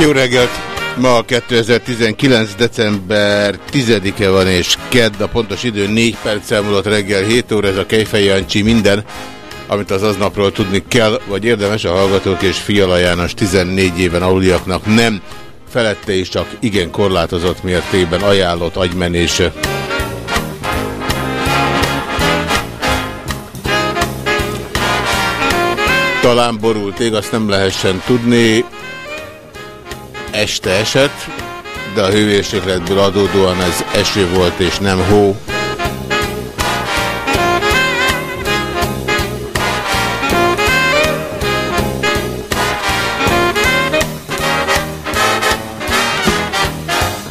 Jó reggelt! Ma 2019. december 10-e van és kedd, a pontos idő 4 perc elmúlott reggel 7 óra, ez a Kejfej Jancsi minden, amit az aznapról tudni kell, vagy érdemes a hallgatók és Fiala János 14 éven aluliaknak nem, felette is csak igen korlátozott mértékben ajánlott agymenése. Talán borult ég, azt nem lehessen tudni, este esett, de a hőmérsékletből adódóan ez eső volt és nem hó.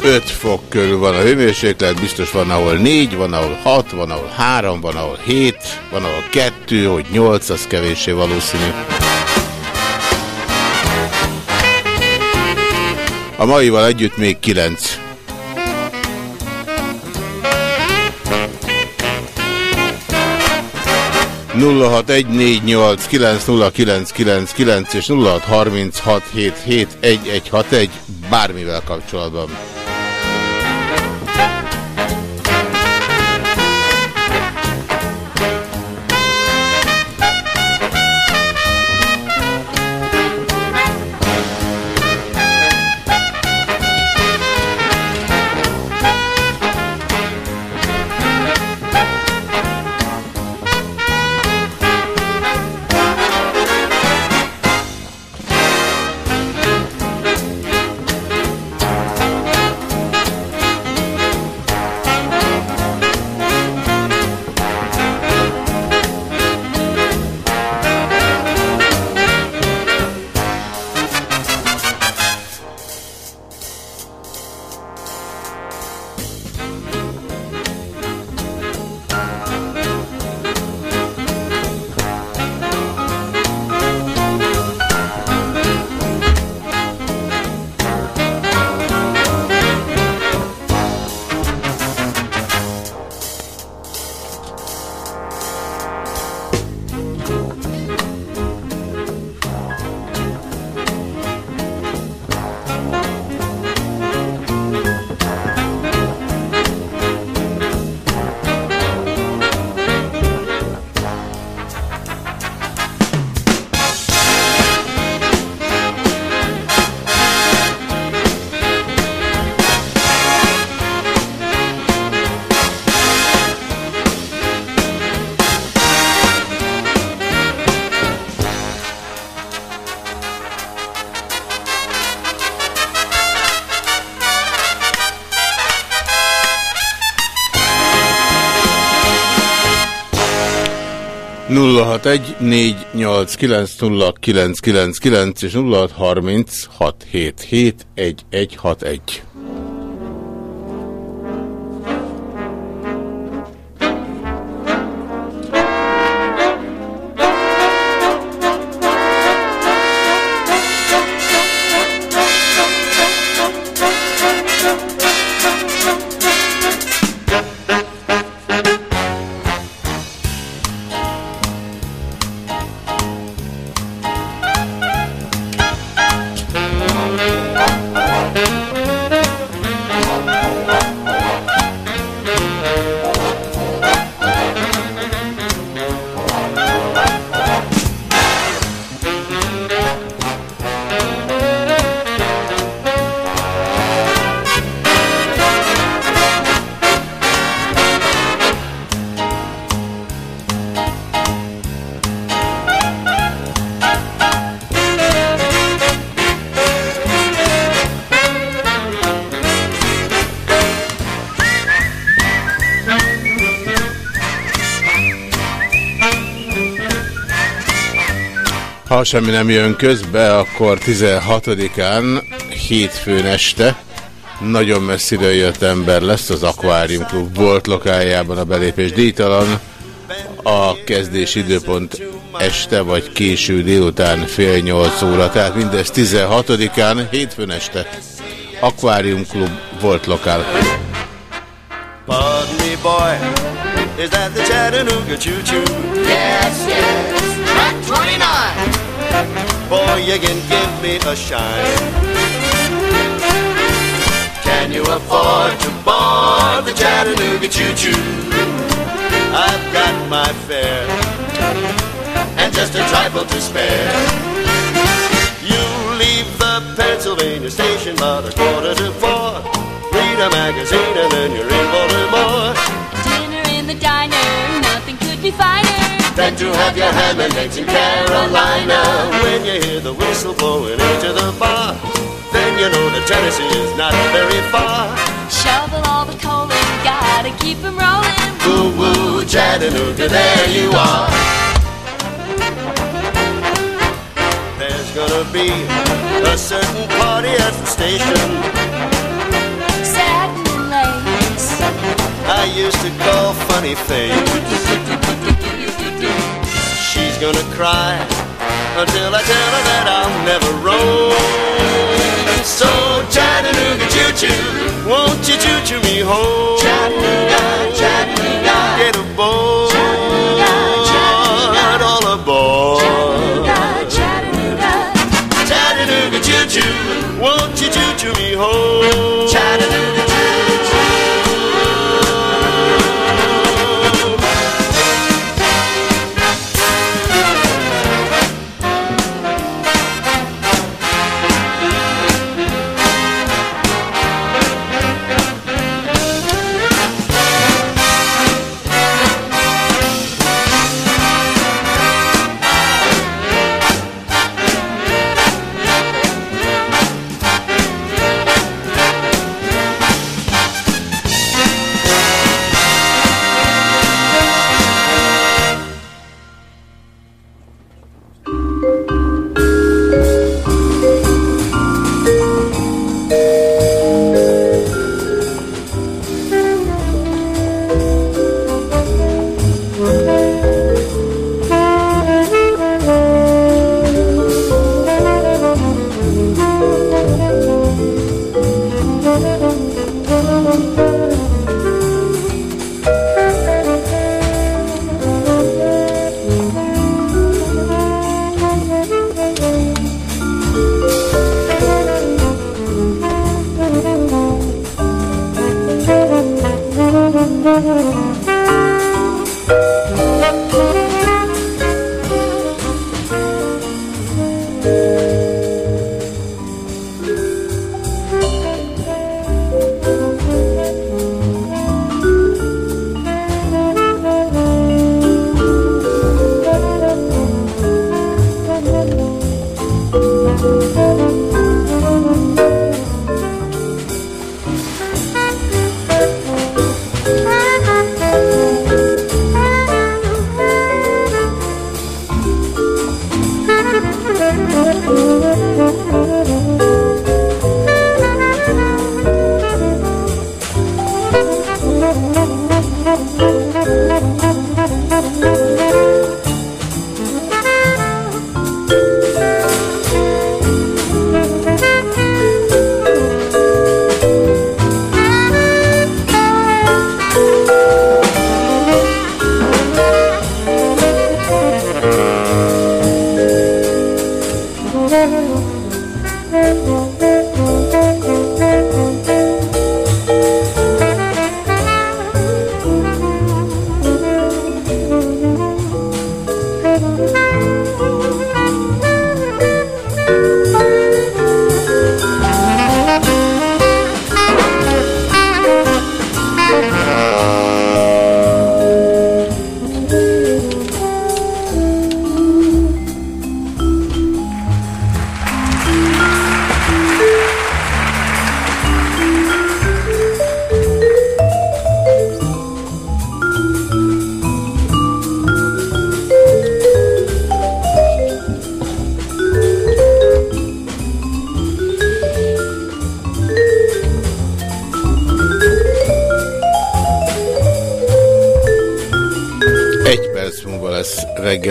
Öt fok körül van a hőmérséklet, biztos van, ahol négy, van, ahol hat, van, ahol három, van, ahol hét, van, ahol kettő, hogy nyolc, az kevéssé valószínű. A maival együtt még 9. nulla hat egy négy nyolc kilenc nulla kilenc kilenc kilenc és nulla hat harminc hat hét hét egy egy hat egy bármivel kapcsolatban. 061 489 és 0636771161. Ha semmi nem jön közbe, akkor 16-án, hétfőn este nagyon messziről jött ember lesz az Aquarium Club volt lokájában a belépés díjtalan. A kezdés időpont este vagy késő délután fél nyolc óra, tehát mindez 16-án, hétfőn este. Aquarium Club volt lokál. Pardon me, boy, is that the Chattanooga choo-choo? Yes, yes, track 29. Boy, you can give me a shine. Can you afford to board the Chattanooga choo-choo? I've got my fare and just a trifle to spare. You leave the Pennsylvania station about a quarter to four. Read a magazine and then you're in Baltimore. Dinner in the diner, nothing could be finer than to have your ham and eggs in Carolina. When you hear the whistle blowing into the bar, then you know that Tennessee is not very far. Shovel all the coal and gotta keep 'em rolling. Woo woo, Chattanooga, there you are. There's gonna be a certain party at the station. Satin lace. I used to call funny face. She's gonna cry until I tell her that I'll never roam. So Chattanooga choo-choo, won't you choo-choo me home? Chattanooga, Chattanooga, get aboard, Chattanooga, all aboard. Chattanooga, Chattanooga, Chattanooga choo-choo, won't you choo-choo me home? Chattanooga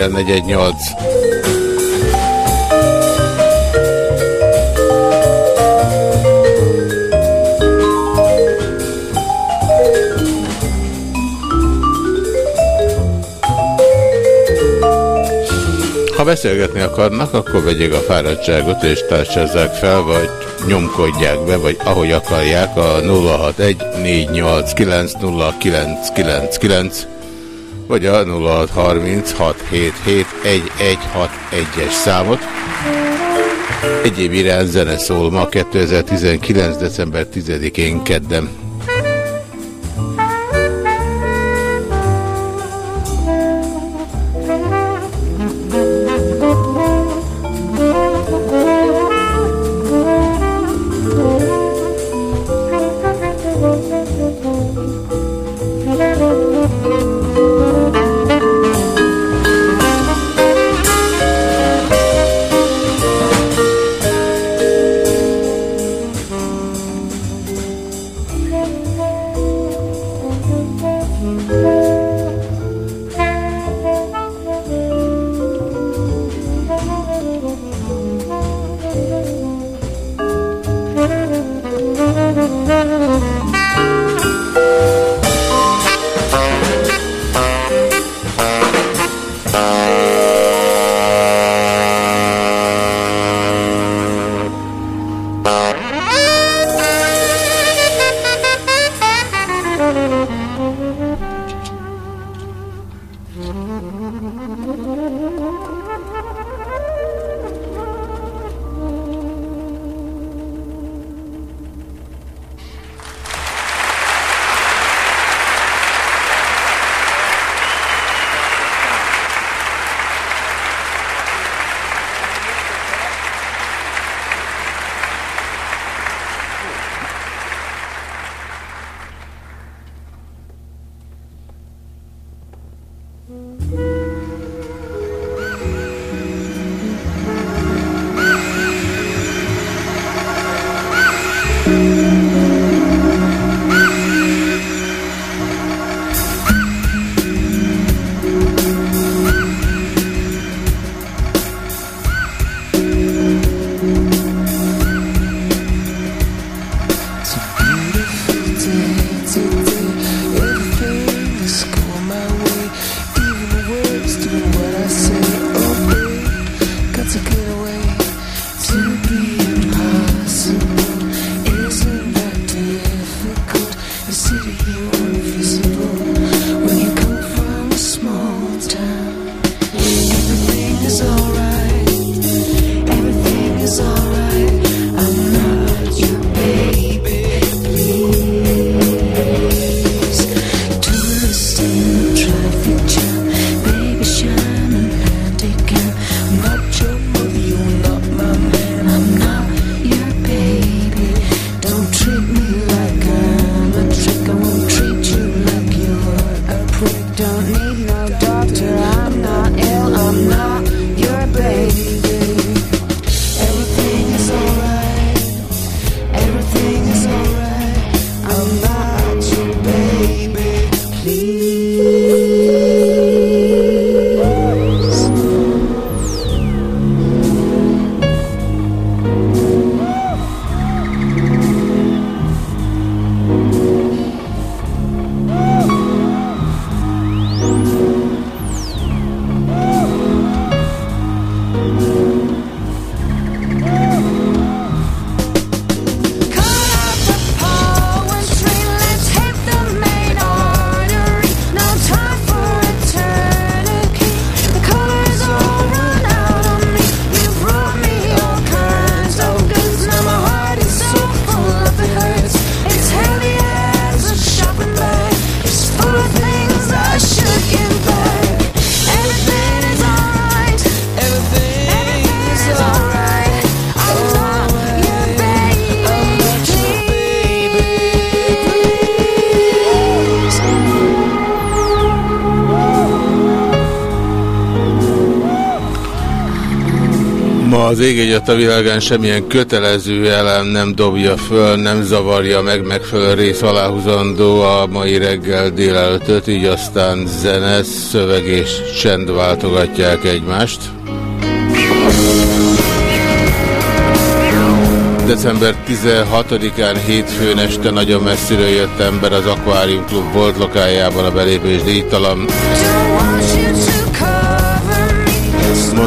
418. Ha beszélgetni akarnak, akkor vegyék a fáradtságot és tárcsázzák fel, vagy nyomkodják be, vagy ahogy akarják a 061-489-0999 vagy a 0636771161-es számot. Egyéb irány zene szól ma 2019. december 10-én kedden. A világán semmilyen kötelező elem nem dobja föl, nem zavarja meg megfelelő rész aláhuzandó a mai reggel délelőtt, így aztán zene, szöveg és csend váltogatják egymást. December 16-án hétfőn este nagyon messziről jött ember az Aquarium Club volt lokájában a belépés díjtalan.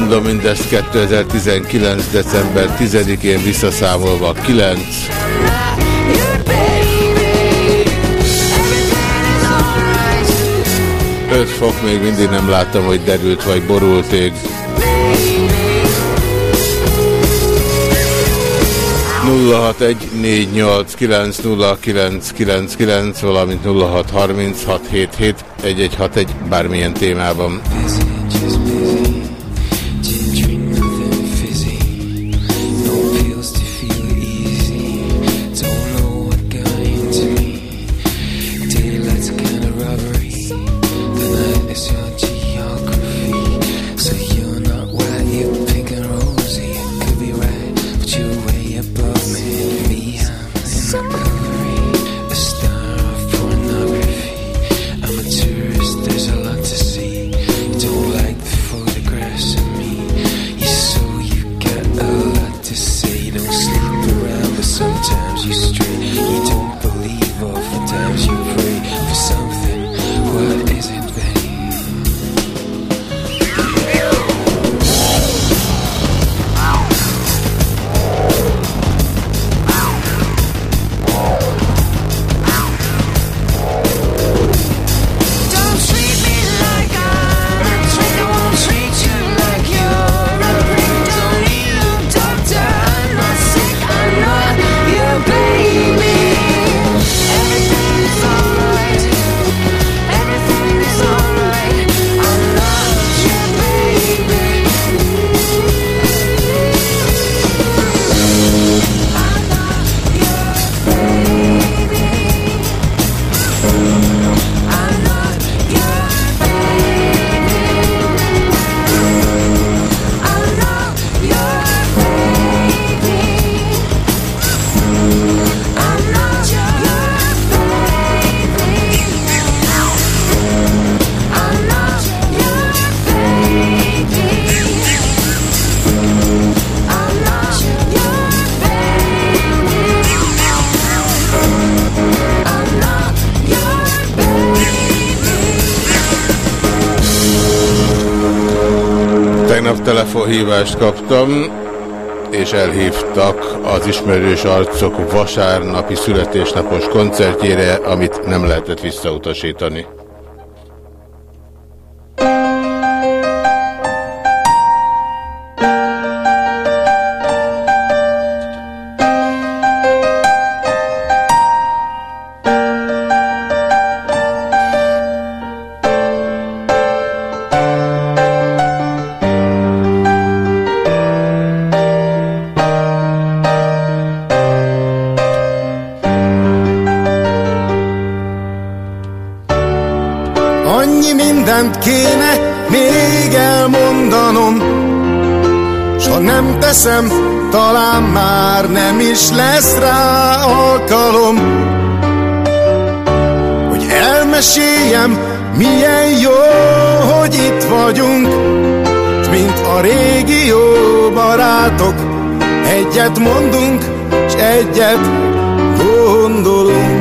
Mondom mindezt 2019. december 10-én visszaszámolva 9. 5 fok még mindig nem láttam, hogy derült vagy borult ég. 0614890999, valamint 0636771161 bármilyen témában. Telefonhívást kaptam, és elhívtak az ismerős arcok vasárnapi születésnapos koncertjére, amit nem lehetett visszautasítani. A régi jó barátok, egyet mondunk, s egyet gondolunk.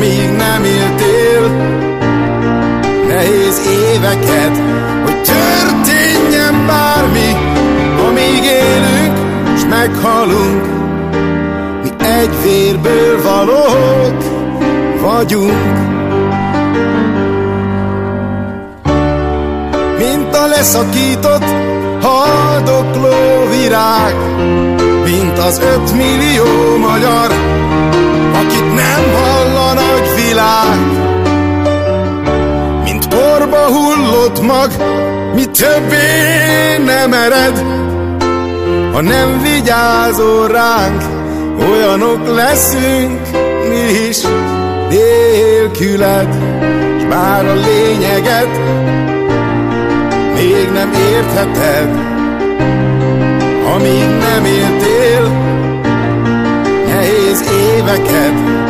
amíg nem éltél nehéz éveket, hogy történjen bármi, amíg élünk, s meghalunk, mi egy vérből valók vagyunk. Mint a leszakított haldokló virág, mint az ötmillió magyar, hullott mag, mi többé nem ered, ha nem vigyázol ránk, olyanok leszünk mi is nélküled, s bár a lényeget még nem értheted, amíg nem éltél nehéz éveket,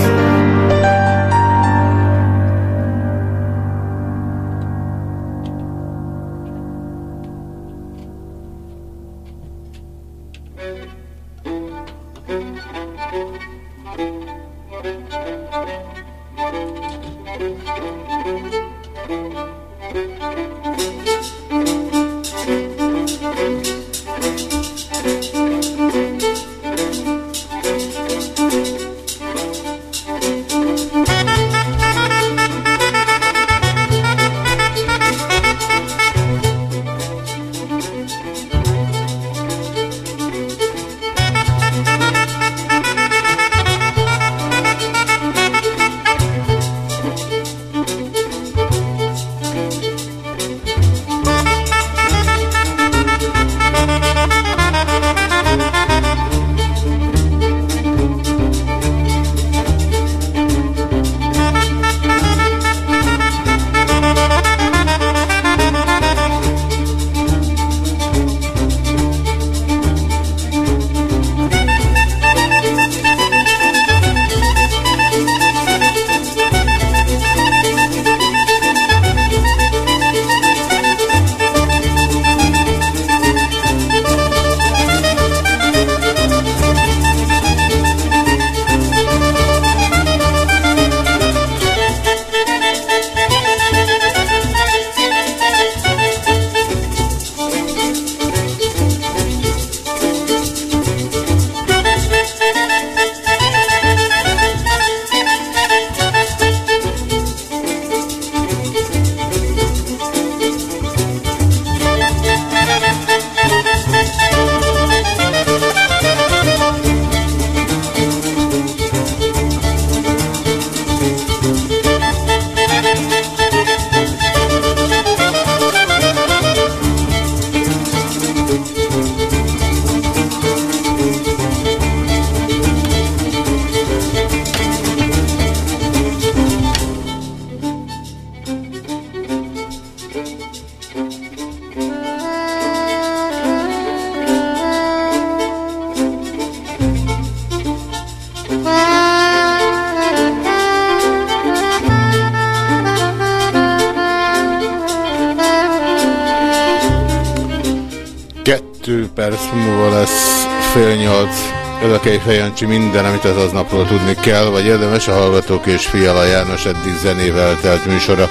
Perc múlva lesz fél nyolc. Ez a Kejfej Jancsi minden, amit az aznapról tudni kell, vagy érdemes a Hallgatók és Fiala János eddig zenével telt műsora.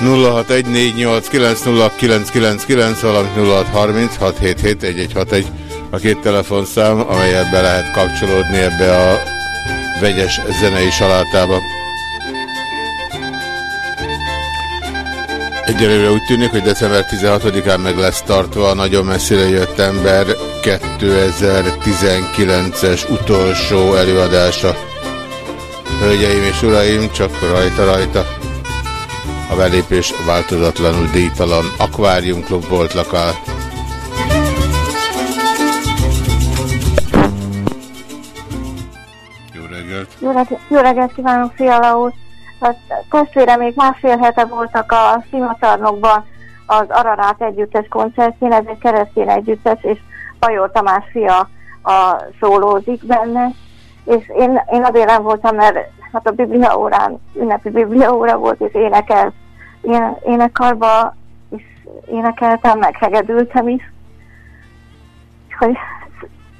0614890999, valamint 0636771161 a két telefonszám, amelyet be lehet kapcsolódni ebbe a vegyes zenei salátába. Egyelőre úgy tűnik, hogy december 16-án meg lesz tartva a nagyon messzire jött ember 2019-es utolsó előadása. Hölgyeim és uraim, csak rajta-rajta. A belépés változatlanul díjtalan. Aquarium Club volt lakál. Jó reggelt! Jó reggelt, jó reggelt kívánok, Fiala úr! Hát, testvére még másfél hete voltak a Szimatarnokban az Ararát együttes koncertjén, ez egy keresztény együttes, és Bajor Tamás fia a szólózik benne, és én, én azért nem voltam, mert hát a Biblia órán, ünnepi Biblia óra volt, és énekel, én, énekarba is énekeltem, meg hegedültem is. Úgyhogy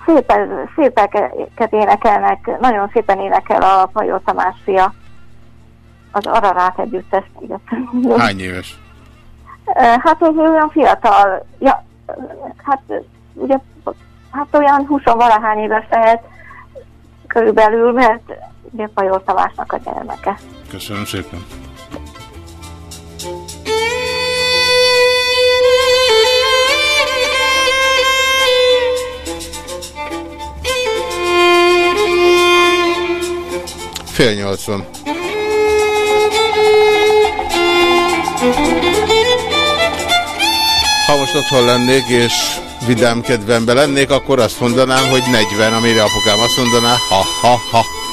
szépen, szépeket énekelnek, nagyon szépen énekel a Pajó Tamás fia. Az Ararát együttes. Hány éves? Hát ez olyan fiatal, ja, hát ugye, hát olyan 20 valahány éves lehet körülbelül, mert ugye Pajó Tamásnak a gyermeke. Köszönöm szépen. Fél nyolcon. Ha most otthon lennék, és vidám kedvemben lennék, akkor azt mondanám, hogy 40, amire apukám azt mondaná, ha-ha-ha. Rekamié,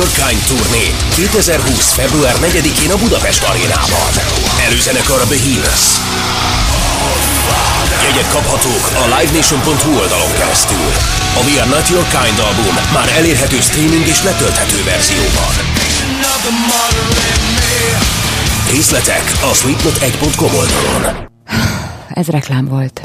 Your Kind turné 2020. február 4-én a Budapest arénában. Előzenekar a Behemoth. Jegyek kaphatók a livenation.hu oldalon keresztül. A We Are Not Your Kind album már elérhető streaming és letölthető verzióban. Részletek a slipknot1.com oldalon. Ez reklám volt.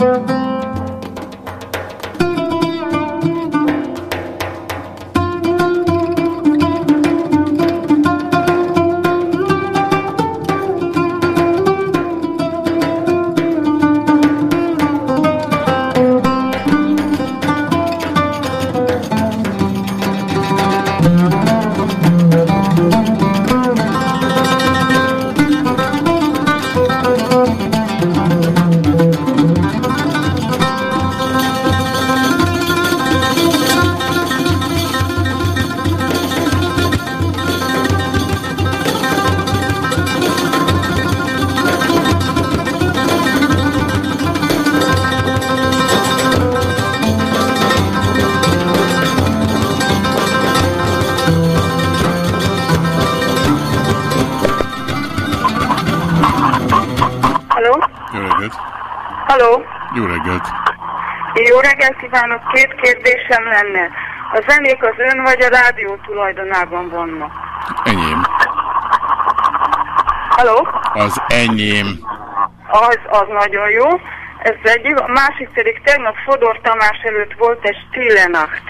Halló? Kívánok! Két kérdésem lenne. A zenék az ön vagy a rádió tulajdonában vannak? Enyém. Halló? Az enyém. Az, az nagyon jó. Ez egyik. A másik pedig tegnap Fodor Tamás előtt volt egy Stille Nacht.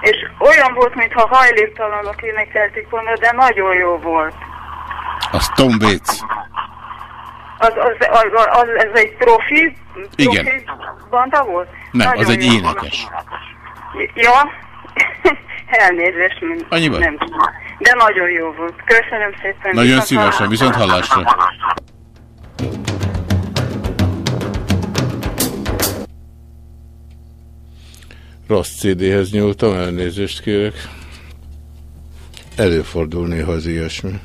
És olyan volt, mintha hajléktalanok énekelték volna, de nagyon jó volt. Az Tom Waits. Az, az, az, az, ez egy profi, Igen. profi banda volt? Nem, Nagyon az egy jó. énekes. Ja, elnézést, nem, Annyi baj. nem tudom. De nagyon jó volt. Köszönöm szépen. Nagyon Viszont szívesen, hallásra. viszont hallásra. Rossz CD-hez nyúltam, elnézést kérek. Előfordul néha az ilyesmi.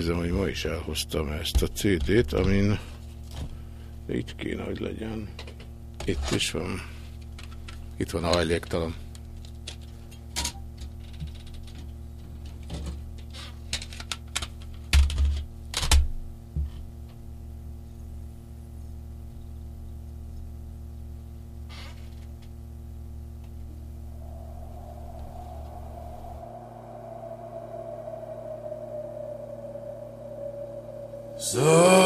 Csak azt nézem, hogy ma is elhoztam ezt a CD-t, amin itt kéne, hogy legyen. Itt is van. Itt van a hajléktalan. Silent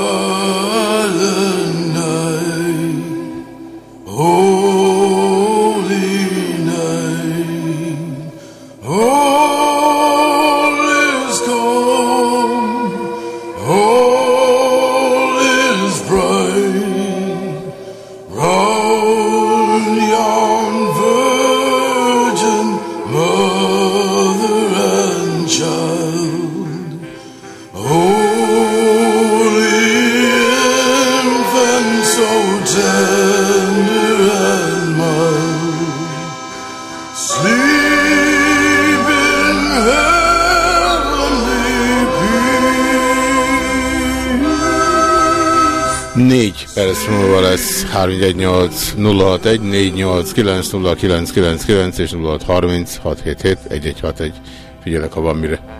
és 0630 677 1161. Figyelek, ha van mire.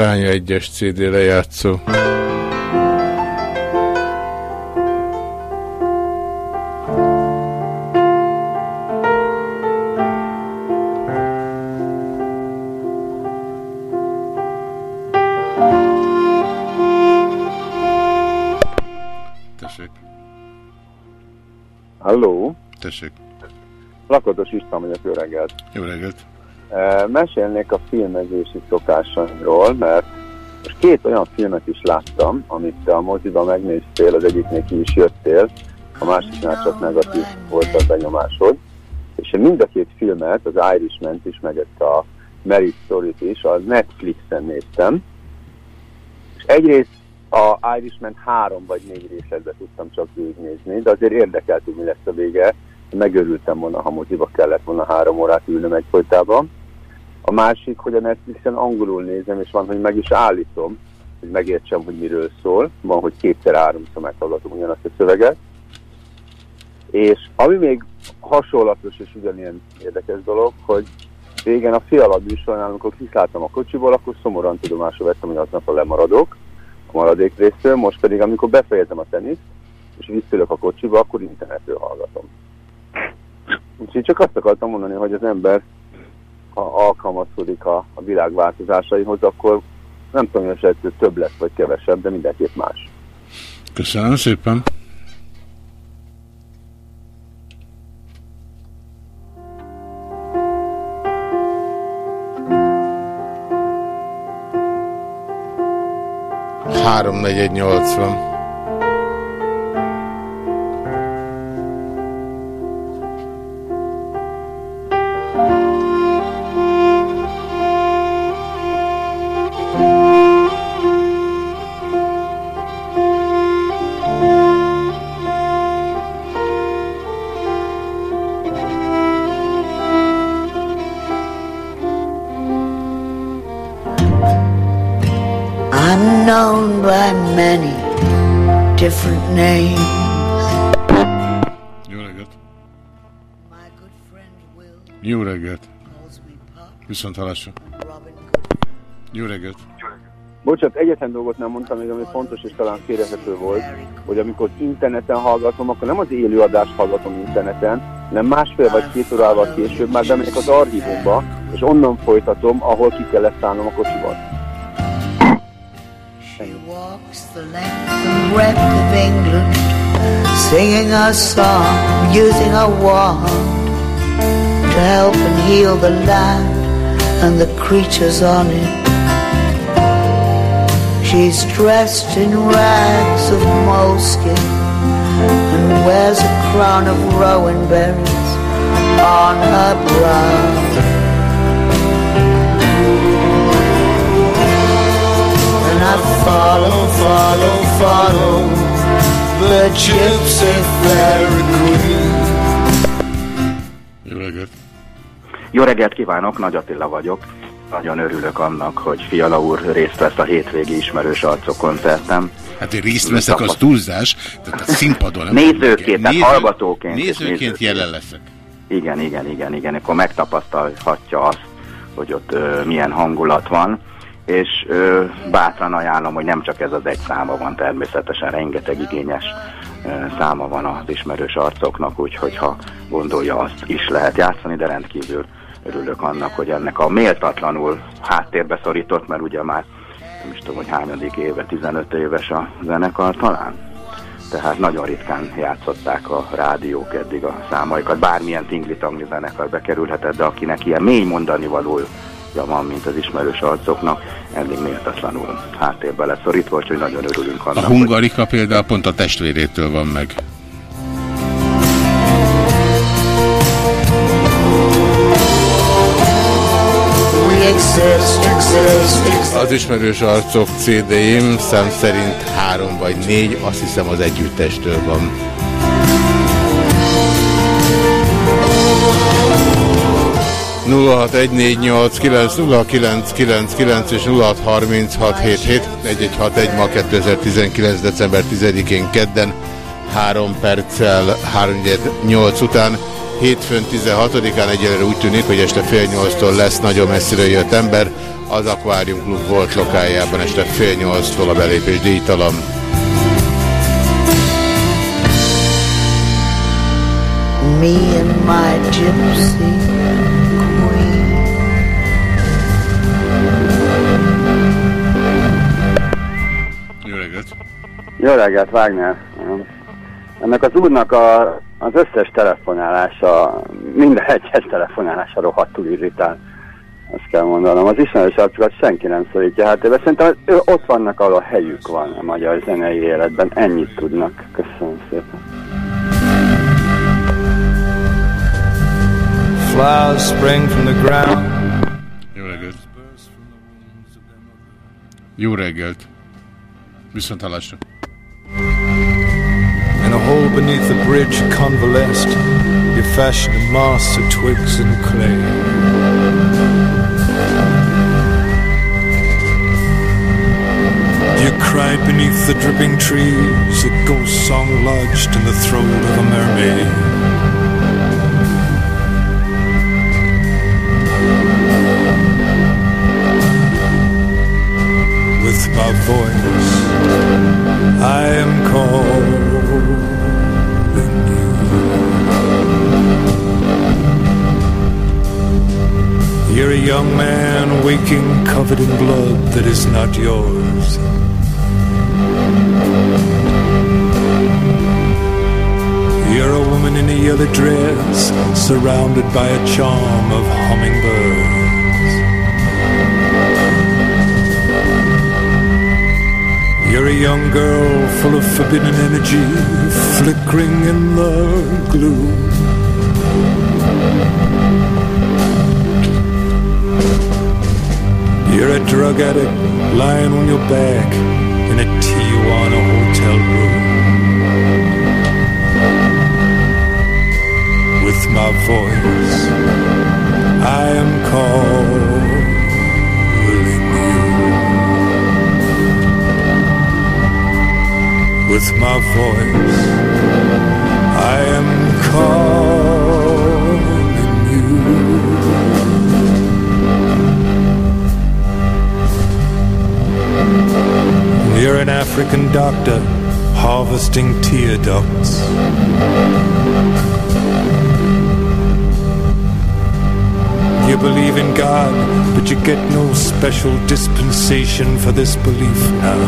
A Fránya egyes CD lejátszó. Halló, tessék. Lakatos István vagyok, jó reggelt. Jó reggelt. Mesélnék a filmezési szokásaimról, mert most két olyan filmet is láttam, amit te a moziban megnéztél, az egyiknél ki is jöttél, a másiknál csak negatív volt a benyomásod. És mind a két filmet, az Irishman-t is, meg ezt a Mary Story-t is a Netflixen néztem. És egyrészt a Irishman három vagy négy részletbe tudtam csak végignézni, de azért érdekelt, hogy mi lesz a vége. Megörültem volna, ha moziba kellett volna három órát ülnöm egyfolytában. Másik, hogy a Netflixen angolul nézem, és van, hogy meg is állítom, hogy megértsem, hogy miről szól. Van, hogy kétszer-háromszor meghallgatom ugyanazt a szöveget. És ami még hasonlatos és ugyanilyen érdekes dolog, hogy régen a fialad műsornál, amikor kiszálltam a kocsiból, akkor szomorúan tudomásul vettem, hogy aznap a lemaradok a maradék részről, most pedig amikor befejezem a teniszt, és visszülök a kocsiba, akkor internetről hallgatom. Úgyhogy csak azt akartam mondani, hogy az ember, ha alkalmazkodik a, a világ változásaihoz, akkor nem tudom, hogy esetleg több lesz vagy kevesebb, de mindenképp más. Köszönöm szépen. Három negyed nyolcvan. Viszont hallásra. Jó reggelt. Bocsánat, egyetlen dolgot nem mondtam még, ami fontos és talán félrehető volt, hogy amikor interneten hallgatom, akkor nem az élőadást hallgatom interneten, hanem másfél vagy két órával később már bemegyek az archívumba, és onnan folytatom, ahol ki kellett szállnom a England, singing a song, using a wand to help and heal the land and the creatures on it. She's dressed in rags of moleskin and wears a crown of rowan berries on her brow. And I follow, follow, follow the gypsy fairy queen. Jó reggelt kívánok, Nagy Attila vagyok. Nagyon örülök annak, hogy Fiala úr részt vesz a hétvégi ismerős arcok koncertem. Hát én részt veszek, az túlzás. Tehát a színpadon nem Nézőként, tehát Néző- hallgatóként. Nézőként nézőként. jelen leszek. Igen, igen, igen, igen. Akkor megtapasztalhatja azt, hogy ott ö, milyen hangulat van, és ö, bátran ajánlom, hogy nem csak ez az egy száma van, természetesen rengeteg igényes ö, száma van az ismerős arcoknak, úgyhogy ha gondolja, azt is lehet játszani, de rendkívül örülök annak, hogy ennek a méltatlanul háttérbe szorított, mert ugye már nem is tudom, hogy hányadik éve, 15 éves a zenekar talán. Tehát nagyon ritkán játszották a rádiók eddig a számaikat. Bármilyen tingli-tangli zenekar bekerülhetett, de akinek ilyen mély mondani valója van, mint az ismerős arcoknak, eddig méltatlanul háttérbe leszorítva, úgyhogy nagyon örülünk A annak, hogy hungarika például pont a testvérétől van meg. Az ismerős arcok CD-im szám szerint három vagy négy, azt hiszem az együttestől van. és 0636771161 ma 2019. december 10-én kedden 3 perccel 3 után Hétfőn 16-án egyelőre úgy tűnik, hogy este fél nyolctól lesz nagyon messziről jött ember. az Aquarium Klub volt lokájában este fél nyolctól a belépés díjtalan. Me and my gypsy queen. Jó reggelt! Jó reggelt, Wagner. Ennek az úrnak a, az összes telefonálása, minden egyes telefonálása rohadtul irritál. Azt kell mondanom. Az ismerős arcokat senki nem szólítja háttérbe. Szerintem ő, ott vannak, ahol a helyük van a magyar zenei életben. Ennyit tudnak. Köszönöm szépen. Flowers spring from the ground. Jó reggelt! Jó reggelt! Viszont hallásra! In a hole beneath the bridge convalesced, you fashioned a mass of twigs and clay. You cried beneath the dripping trees, a ghost song lodged in the throat of a mermaid. With my voice, I am calling You're a young man waking covered in blood that is not yours. You're a woman in a yellow dress, surrounded by a charm of hummingbirds. You're a young girl full of forbidden energy, flickering in the gloom. You're a drug addict lying on your back in a Tijuana hotel room. With my voice, I am calling you. With my voice, I am calling You're an African doctor harvesting tear ducts. You believe in God, but you get no special dispensation for this belief now.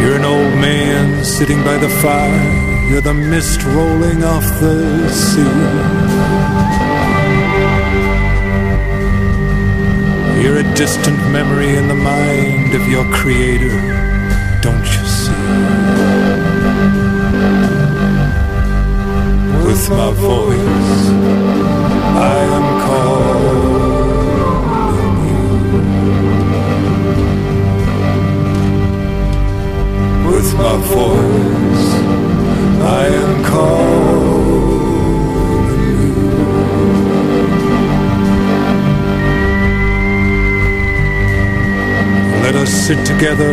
You're an old man sitting by the fire. You're the mist rolling off the sea. Distant memory in the mind of your creator. Don't you see? With my voice, I am calling you. With my voice, Let us sit together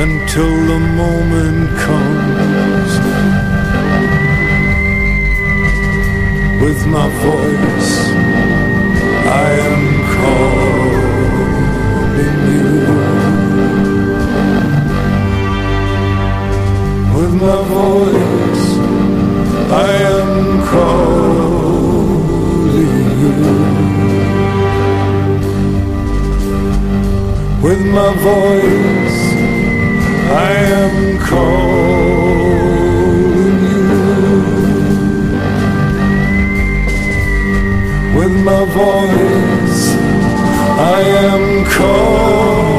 until the moment comes. With my voice, I am calling you. With my voice, I am calling you. With my voice, I am calling you. With my voice, I am calling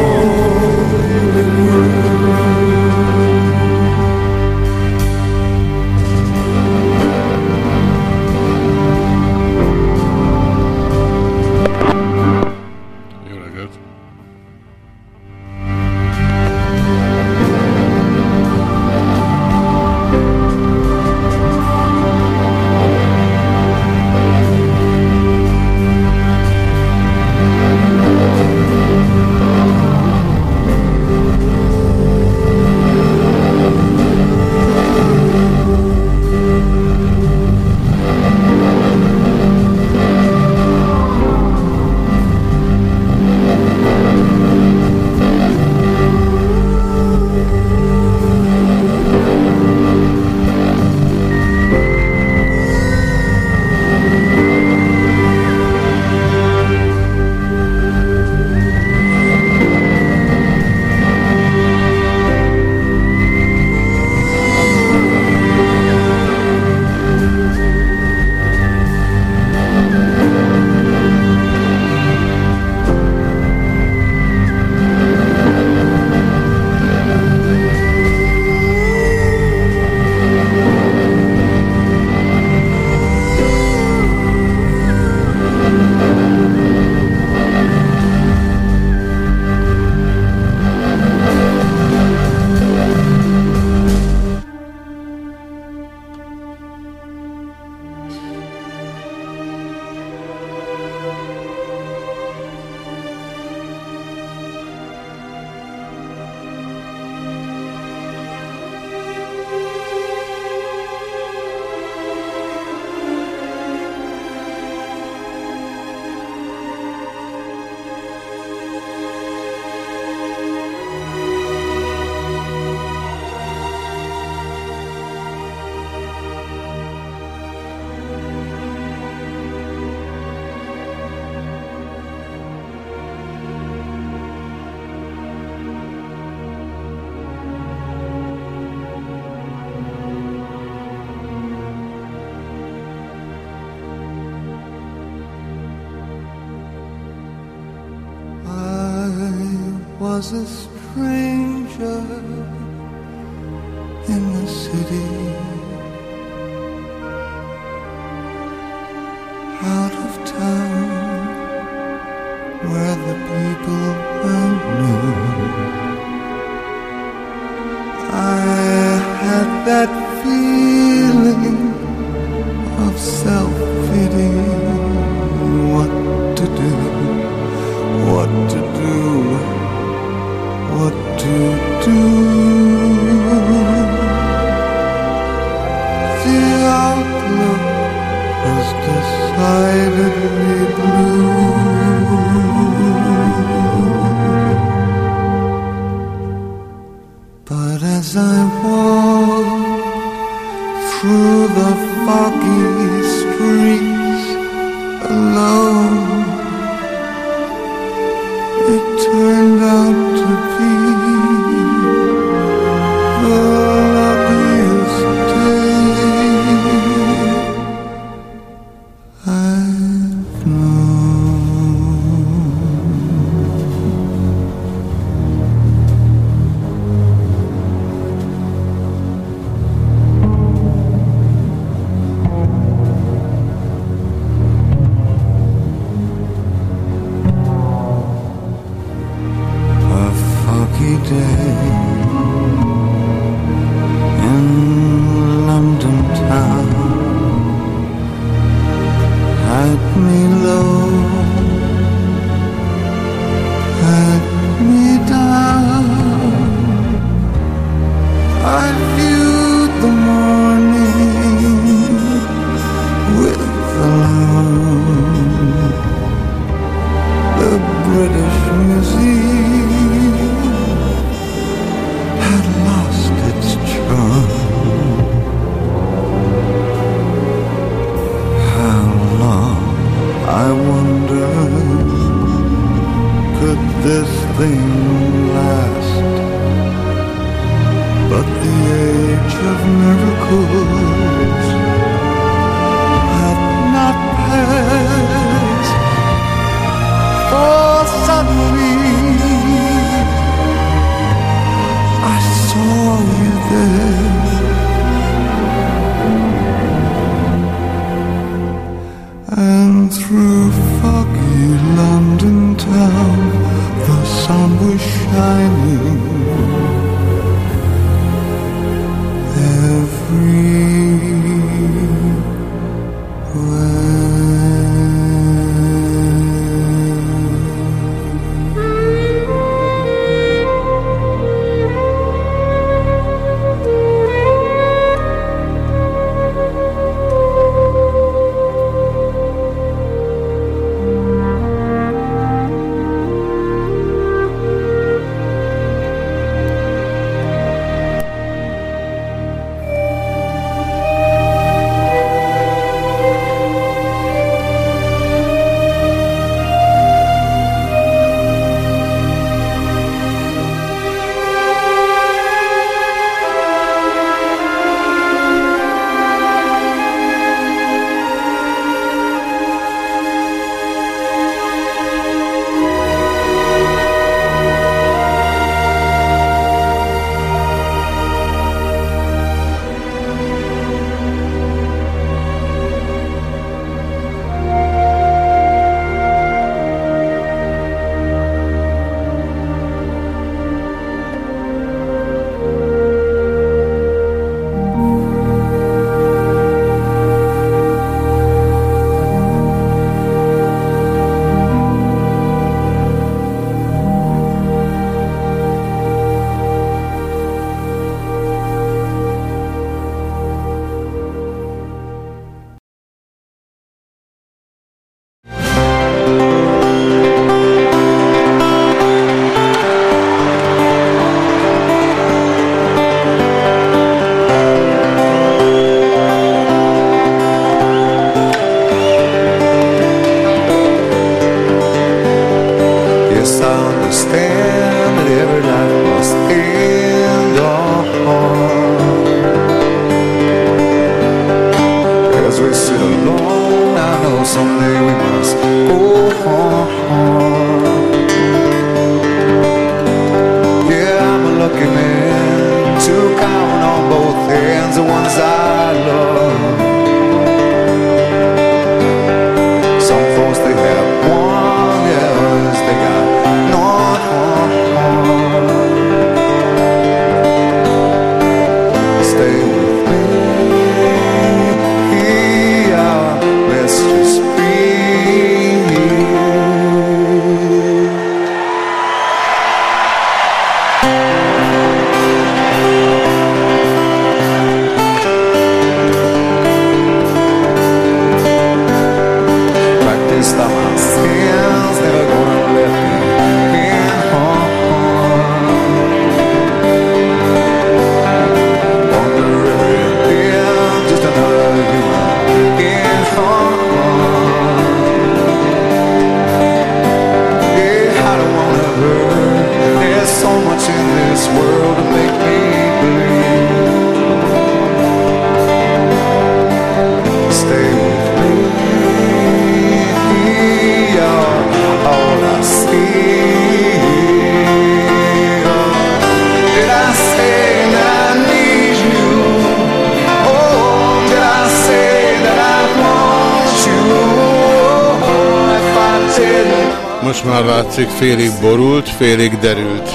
félig borult, félig derült.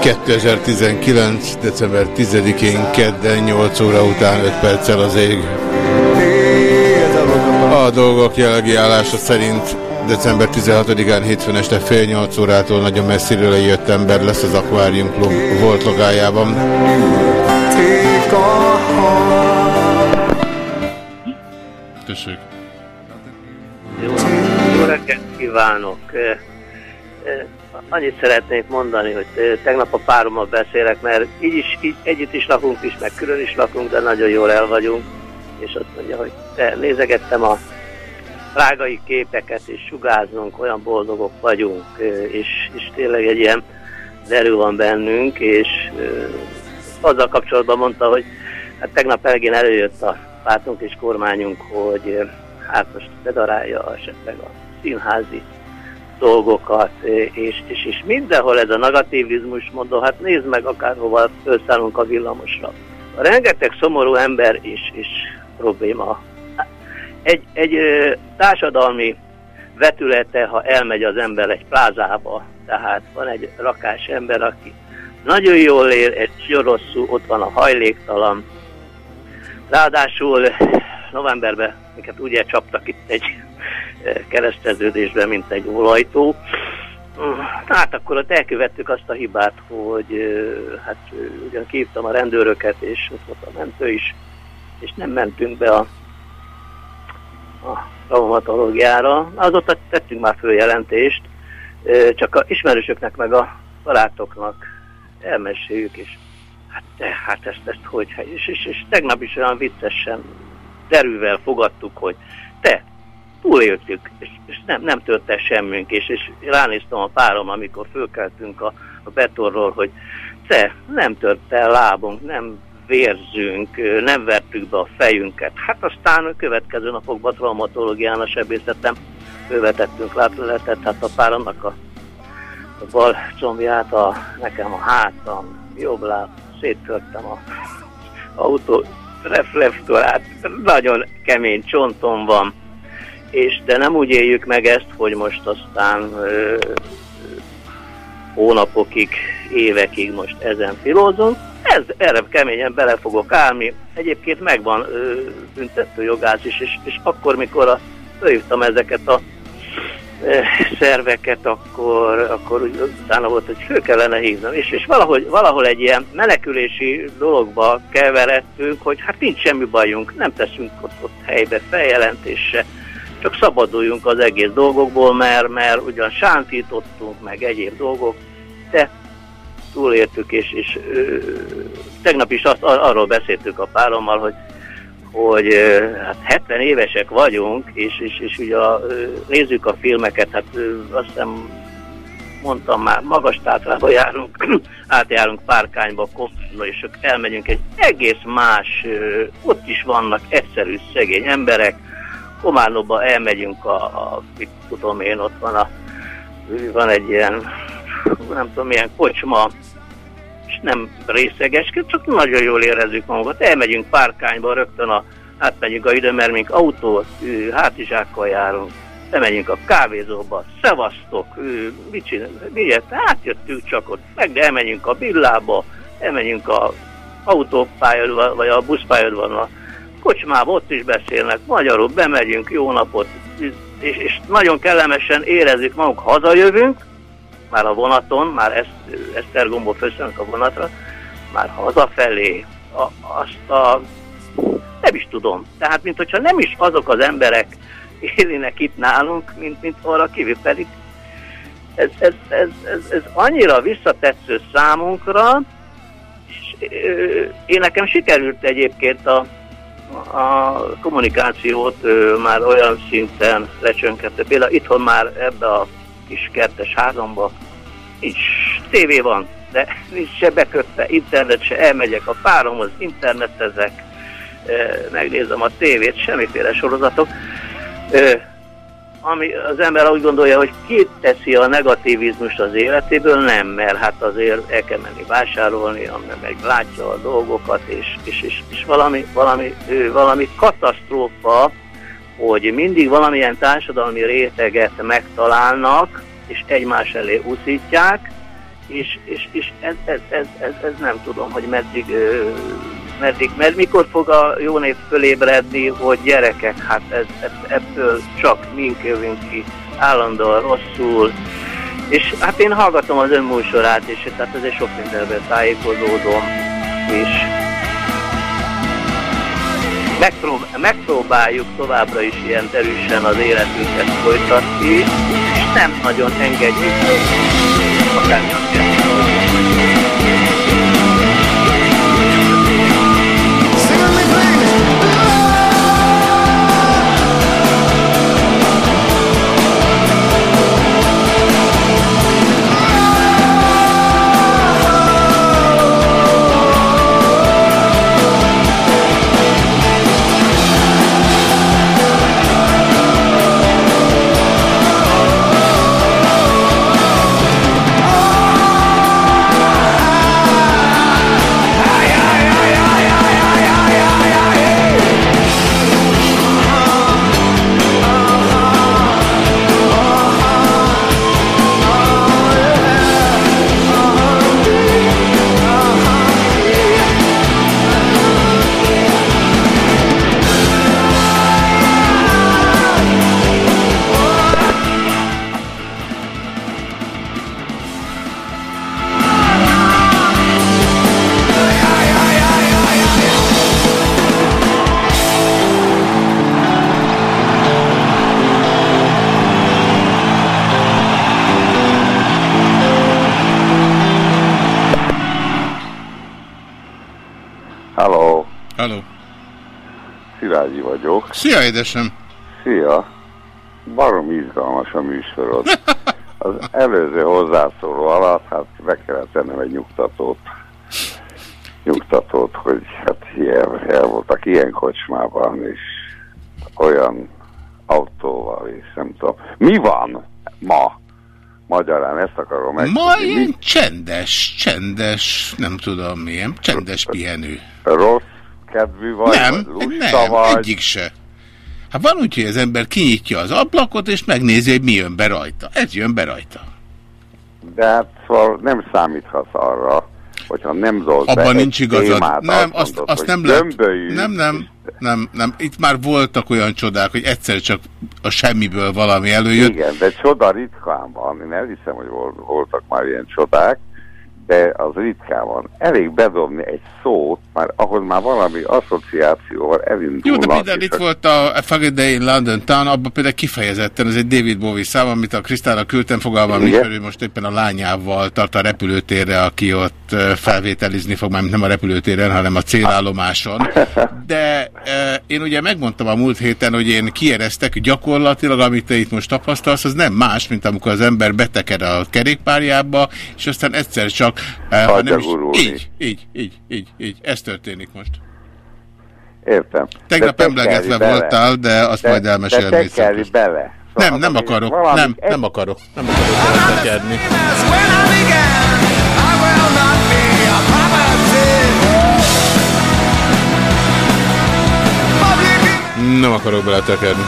2019. december 10-én kedden 8 óra után 5 perccel az ég. A dolgok jelenlegi állása szerint december 16-án hétfőn este fél 8 órától nagyon messziről jött ember lesz az Aquarium Club volt logájában. Tessék. Jó, jó reggelt kívánok! Annyit szeretnék mondani, hogy tegnap a párommal beszélek, mert így is, így együtt is lakunk is, meg külön is lakunk, de nagyon jól el vagyunk. És azt mondja, hogy te nézegettem a prágai képeket, és sugáznunk, olyan boldogok vagyunk, és, és tényleg egy ilyen derű van bennünk, és azzal kapcsolatban mondta, hogy hát tegnap elgén előjött a pártunk és kormányunk, hogy hát most bedarálja esetleg a színházi dolgokat, és, és, és mindenhol ez a negativizmus mondom, hát nézd meg akárhova felszállunk a villamosra. A rengeteg szomorú ember is, is probléma. Egy, egy társadalmi vetülete, ha elmegy az ember egy plázába, tehát van egy rakás ember, aki nagyon jól él, egy rosszul, ott van a hajléktalan. Ráadásul novemberben minket úgy csaptak itt egy eh, kereszteződésben, mint egy olajtó. Hát akkor ott elkövettük azt a hibát, hogy eh, hát eh, ugyan kívtam a rendőröket, és ott volt a mentő is, és nem mentünk be a, a traumatológiára. Azóta tettünk már följelentést, csak a ismerősöknek meg a barátoknak elmeséljük, és hát, de, hát ezt, ezt hogy, és, és, és tegnap is olyan viccesen derűvel fogadtuk, hogy te, túléltük, és, és nem, nem tört el semmünk, és, és ránéztem a párom, amikor fölkeltünk a, a betorról, hogy te, nem tört el lábunk, nem vérzünk, nem vertük be a fejünket. Hát aztán a következő napokban traumatológián a sebészetem fölvetettünk látleletet, hát a páromnak a, a bal combját, a, nekem a hátam, jobb láb, széttörtem a autó reflektorát, nagyon kemény csontom van, és de nem úgy éljük meg ezt, hogy most aztán ö, hónapokig, évekig most ezen filózunk. Ez, erre keményen bele fogok állni. Egyébként megvan ö, büntető jogász is, és, és akkor, mikor a, fölhívtam ezeket a szerveket, akkor, akkor úgy, utána volt, hogy fő kellene hívnom. És, és valahogy, valahol egy ilyen menekülési dologba keveredtünk, hogy hát nincs semmi bajunk, nem teszünk ott, ott helybe feljelentésre, csak szabaduljunk az egész dolgokból, mert, mert ugyan sántítottunk, meg egyéb dolgok, de túlértük, és, és ö, tegnap is azt, arról beszéltük a párommal, hogy hogy hát 70 évesek vagyunk, és, és, és ugye a, nézzük a filmeket, hát azt hiszem mondtam már, magas tátrába járunk, átjárunk párkányba, kopszba, és elmegyünk egy egész más, ott is vannak egyszerű, szegény emberek, Komárnóba elmegyünk a, a mit tudom én, ott van a, van egy ilyen, nem tudom milyen kocsma, és nem részeges, csak nagyon jól érezzük magunkat. Elmegyünk párkányba, rögtön a, átmegyünk a idő, mert mink autó, hátizsákkal járunk, bemegyünk a kávézóba, szevasztok, mit csinálunk, miért? Átjöttünk csak ott, meg de elmegyünk a villába, elmegyünk a autópályadba, vagy a buszpályadban a kocsmába, ott is beszélnek, magyarul bemegyünk, jó napot, és, és nagyon kellemesen érezzük magunk, hazajövünk, már a vonaton, már ezt, Esztergomból főszönök a vonatra, már hazafelé, a, azt a, nem is tudom, tehát mint hogyha nem is azok az emberek élnének itt nálunk, mint, mint arra kívül pedig ez, ez, ez, ez, ez annyira visszatetsző számunkra, és én nekem sikerült egyébként a, a kommunikációt ö, már olyan szinten lecsönkette. Például itthon már ebbe a kis kertes házamba nincs tévé van, de nincs se bekötve, internet se, elmegyek a páromhoz, internetezek, megnézem a tévét, semmiféle sorozatok. Ami az ember úgy gondolja, hogy ki teszi a negativizmust az életéből, nem, mert hát azért el kell menni vásárolni, meg látja a dolgokat, és, és, és, és valami, valami, valami katasztrófa, hogy mindig valamilyen társadalmi réteget megtalálnak, és egymás elé úszítják, és, és, és ez, ez, ez, ez, ez nem tudom, hogy meddig, meddig, mert mikor fog a jó nép fölébredni, hogy gyerekek, hát ez, ez, ebből csak mink jövünk ki, állandóan rosszul, és hát én hallgatom az ön műsorát, és tehát ezért sok mindenben tájékozódom, és megprób- megpróbáljuk továbbra is ilyen erősen az életünket folytatni, és nem nagyon engedjük, akármi Szilágyi vagyok. Szia, édesem! Szia! Barom izgalmas a műsorod. Az előző hozzászóló alatt, hát be kellett tennem egy nyugtatót. Nyugtatót, hogy hát ilyen, el voltak ilyen kocsmában, és olyan autóval, és nem tudom. Mi van ma? Magyarán ezt akarom meg. Ma ilyen csendes, csendes, nem tudom milyen, csendes pihenő. Rossz kedvű vagy? nem, vagy lusta nem, vagy? egyik se. Hát van úgy, hogy az ember kinyitja az ablakot, és megnézi, hogy mi jön be rajta. Ez jön be rajta. De hát szóval nem számíthatsz arra, hogyha nem zolt Abban nincs igazad. Nem, azt, azt, mondod, azt nem lehet. Nem, nem, nem, nem. Itt már voltak olyan csodák, hogy egyszer csak a semmiből valami előjött. Igen, de csoda ritkán van. Én elhiszem, hogy vol- voltak már ilyen csodák, de az ritkán van. Elég bedobni egy szót, már ahhoz már valami asszociációval elindulnak. Jó, de például itt volt a A Fuggy Day in London Town, abban például kifejezetten, ez egy David Bowie szám, amit a Krisztára küldtem, fogalmam mert ő most éppen a lányával tart a repülőtérre, aki ott felvételizni fog, már nem a repülőtéren, hanem a célállomáson. De e, én ugye megmondtam a múlt héten, hogy én kiereztek, gyakorlatilag, amit te itt most tapasztalsz, az nem más, mint amikor az ember beteked a kerékpárjába, és aztán egyszer csak, e, ha nem is, így, így, így, így, így, ez történik most. Értem. Tegnap De emlegetve bele. voltál, de azt majd elmesélem De egyszer. tekerj bele. Nem, nem azért akarok, valami nem, egy- nem akarok, nem akarok beletekerni. Nem akarok beletekerni.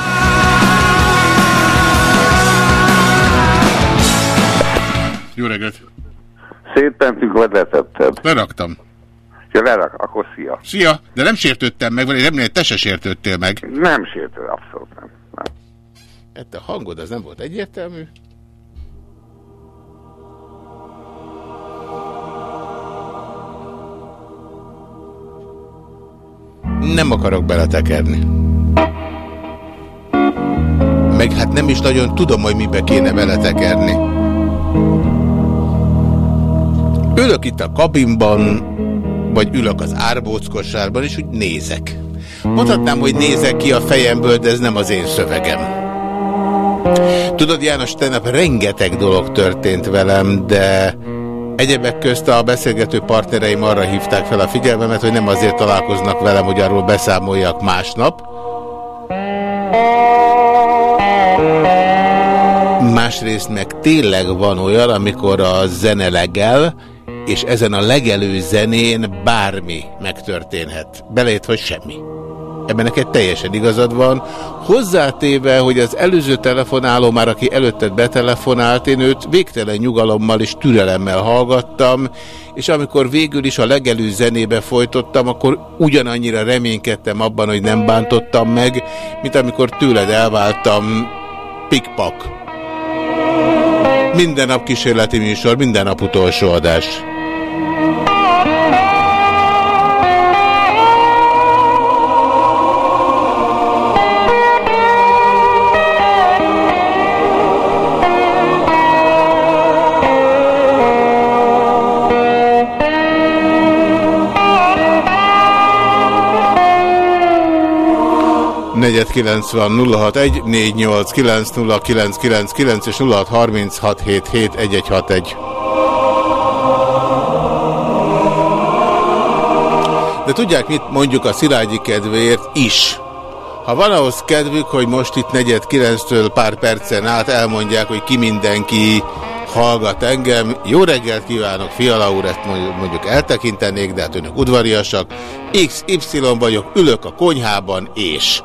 Jó reggelt! Szétmentünk, vagy letetted? Leraktam. Ja, lerak, akkor szia. Szia! De nem sértődtem meg, vagy remélem, hogy te se sértődtél meg. Nem sértő, abszolút nem. nem. Hát a hangod az nem volt egyértelmű. Nem akarok beletekerni. Meg hát nem is nagyon tudom, hogy mibe kéne beletekerni. Ülök itt a kabinban, vagy ülök az árbóckosárban, és úgy nézek. Mondhatnám, hogy nézek ki a fejemből, de ez nem az én szövegem. Tudod, János, tegnap rengeteg dolog történt velem, de egyebek közt a beszélgető partnereim arra hívták fel a figyelmemet, hogy nem azért találkoznak velem, hogy arról beszámoljak másnap. Másrészt meg tényleg van olyan, amikor a zene legel, és ezen a legelő zenén bármi megtörténhet. Belét, hogy semmi. Ebben neked teljesen igazad van. Hozzátéve, hogy az előző telefonáló már, aki előtted betelefonált, én őt végtelen nyugalommal és türelemmel hallgattam, és amikor végül is a legelő zenébe folytottam, akkor ugyanannyira reménykedtem abban, hogy nem bántottam meg, mint amikor tőled elváltam pikpak. Minden nap kísérleti műsor, minden nap utolsó adás. Negyed 90 061 489 0999 és 0636771161. De tudják mit mondjuk a Szilágyi kedvéért is. Ha van ahhoz kedvük, hogy most itt negyed kilenctől pár percen át elmondják, hogy ki mindenki hallgat engem. Jó reggelt kívánok, Fiala úr, ezt mondjuk eltekintenék, de hát önök udvariasak. XY vagyok, ülök a konyhában, és...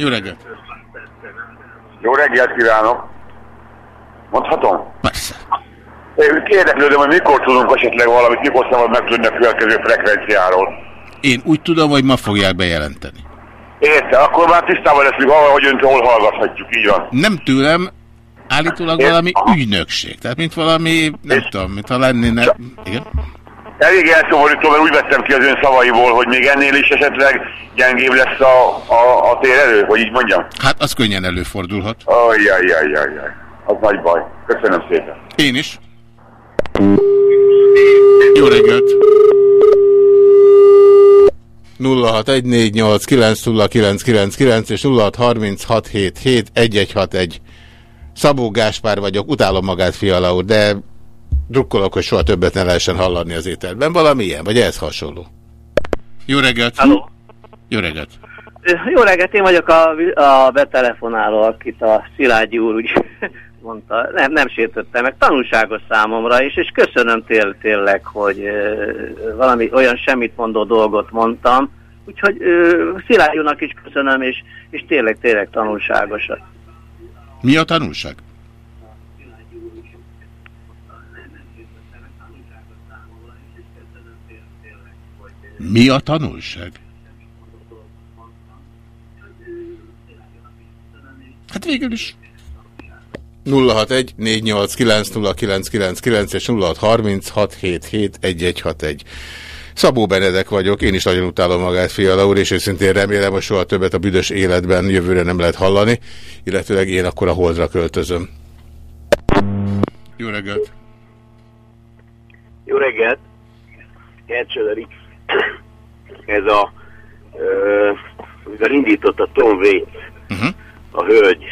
Jó reggelt! Jó reggelt kívánok! Mondhatom? Persze. Én érdeklődöm, hogy mikor tudunk esetleg valamit, mikor szabad megtudni a következő frekvenciáról. Én úgy tudom, hogy ma fogják bejelenteni. Érte, akkor már tisztában leszünk arra, hogy önt hol hallgathatjuk, így van. Nem tőlem, állítólag valami ügynökség. Tehát, mint valami, nem tudom, mintha lennéne... Igen? Elég elszomorító, mert úgy vettem ki az ön szavaiból, hogy még ennél is esetleg gyengébb lesz a, a, a térerő, hogy így mondjam. Hát az könnyen előfordulhat. Ajjajjajjajjaj, az nagy baj. Köszönöm szépen. Én is. Jó reggelt! 0614890999 és 0636771161. Szabó Gáspár vagyok, utálom magát Fiala úr, de drukkolok, hogy soha többet ne lehessen hallani az ételben. Valami ilyen, vagy ehhez hasonló. Jó reggelt! Halló. Jó reggelt! Jó reggelt, én vagyok a, a betelefonáló, akit a Szilágyi úr úgy mondta, nem, nem sértette meg, tanulságos számomra is, és köszönöm tél, tényleg, hogy ö, valami olyan semmit mondó dolgot mondtam, úgyhogy úrnak is köszönöm, és, és tényleg, tényleg tanulságos. Mi a tanulság? Mi a tanulság? Hát végül is. 061 489 és 0636771161. Szabó Benedek vagyok, én is nagyon utálom magát, Fiala úr, és őszintén remélem, hogy soha többet a büdös életben jövőre nem lehet hallani, illetőleg én akkor a holdra költözöm. Jó reggelt! Jó reggelt! Ercsölerik. Ez a ö, mivel indított a Tom Waits, uh -huh. a hölgy,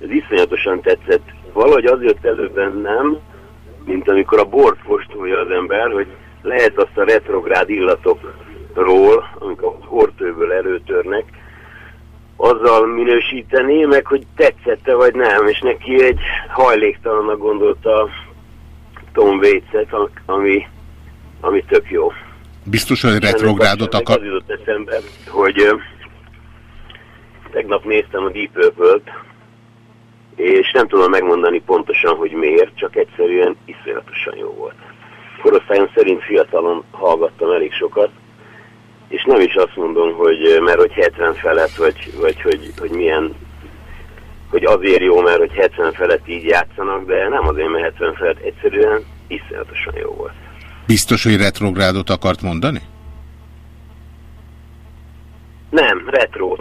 ez iszonyatosan tetszett. Valahogy az jött elő bennem, mint amikor a bort kóstolja az ember, hogy lehet azt a retrográd illatokról, amik a hortőből előtörnek, azzal minősíteni, meg hogy tetszette vagy nem, és neki egy hajléktalannak gondolta Tom Waits-et, ami, ami tök jó. Biztos, hogy retrográdot akar... Az jutott eszembe, hogy ö, tegnap néztem a Deep Purple-t, és nem tudom megmondani pontosan, hogy miért, csak egyszerűen iszonyatosan jó volt. Korosztályom szerint fiatalon hallgattam elég sokat, és nem is azt mondom, hogy mert hogy 70 felett, vagy, vagy hogy, hogy milyen, hogy azért jó, mert hogy 70 felett így játszanak, de nem azért, mert 70 felett egyszerűen iszonyatosan jó volt. Biztos, hogy retrográdot akart mondani? Nem, retro.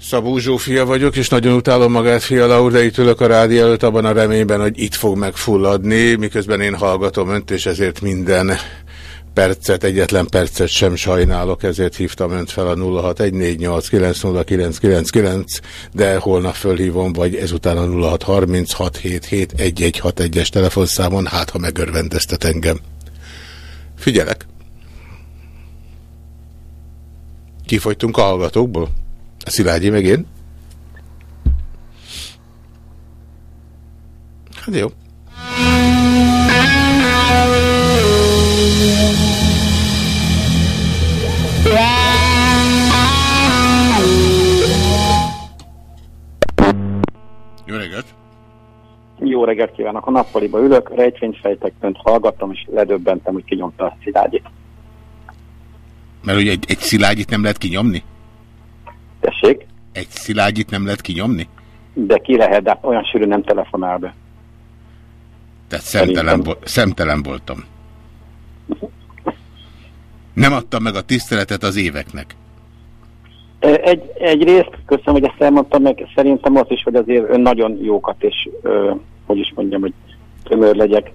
Szabó Zsófia vagyok, és nagyon utálom magát Fiala úr, de itt ülök a rádió előtt abban a reményben, hogy itt fog megfulladni, miközben én hallgatom önt, és ezért minden percet, egyetlen percet sem sajnálok, ezért hívtam önt fel a 0614890999, de holnap fölhívom, vagy ezután a 0636771161-es telefonszámon, hát ha megörvendeztet engem. Figyelek! Kifogytunk a hallgatókból? A Szilágyi meg én? Hát jó. Jó reggelt! Jó reggelt kívánok! A nappaliba ülök, rejtvényt fejtek, önt hallgattam, és ledöbbentem, hogy kinyomta a szilágyit. Mert ugye egy, egy szilágyit nem lehet kinyomni? Tessék? Egy szilágyit nem lehet kinyomni? De ki lehet, de olyan sűrű nem telefonál be. Tehát szemtelen, vo szemtelen voltam. Nem adtam meg a tiszteletet az éveknek. Egy, egy részt, köszönöm, hogy ezt elmondtam meg, szerintem az is, hogy azért ön nagyon jókat, és ö, hogy is mondjam, hogy tömör legyek.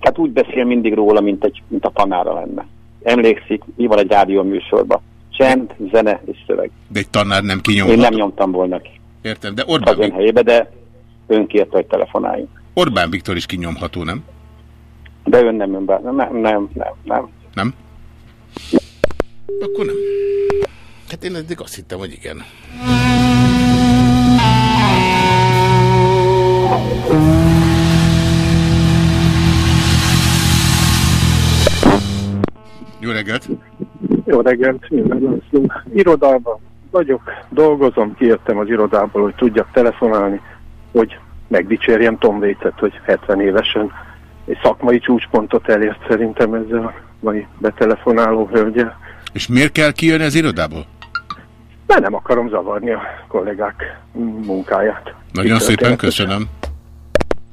Tehát úgy beszél mindig róla, mint, egy, mint a tanára lenne. Emlékszik, mi van egy rádió műsorban? Csend, zene és szöveg. De egy tanár nem kinyomható. Én nem nyomtam volna ki. Értem, de Orbán, Az ön helyébe, de ön kérte, hogy telefonáljunk. Orbán Viktor is kinyomható, nem? De ön nem, ön bár, nem, nem, nem, nem. Nem? Akkor nem. Hát én eddig azt hittem, hogy igen. Jó reggelt! Jó reggelt, minden. Irodában vagyok, dolgozom, kijöttem az irodából, hogy tudjak telefonálni, hogy megdicsérjem Tom Waits-et, hogy 70 évesen egy szakmai csúcspontot elért szerintem ezzel a mai betelefonáló hölgyel. És miért kell kijönni az irodából? Mert nem akarom zavarni a kollégák munkáját. Nagyon Itt szépen köszönöm.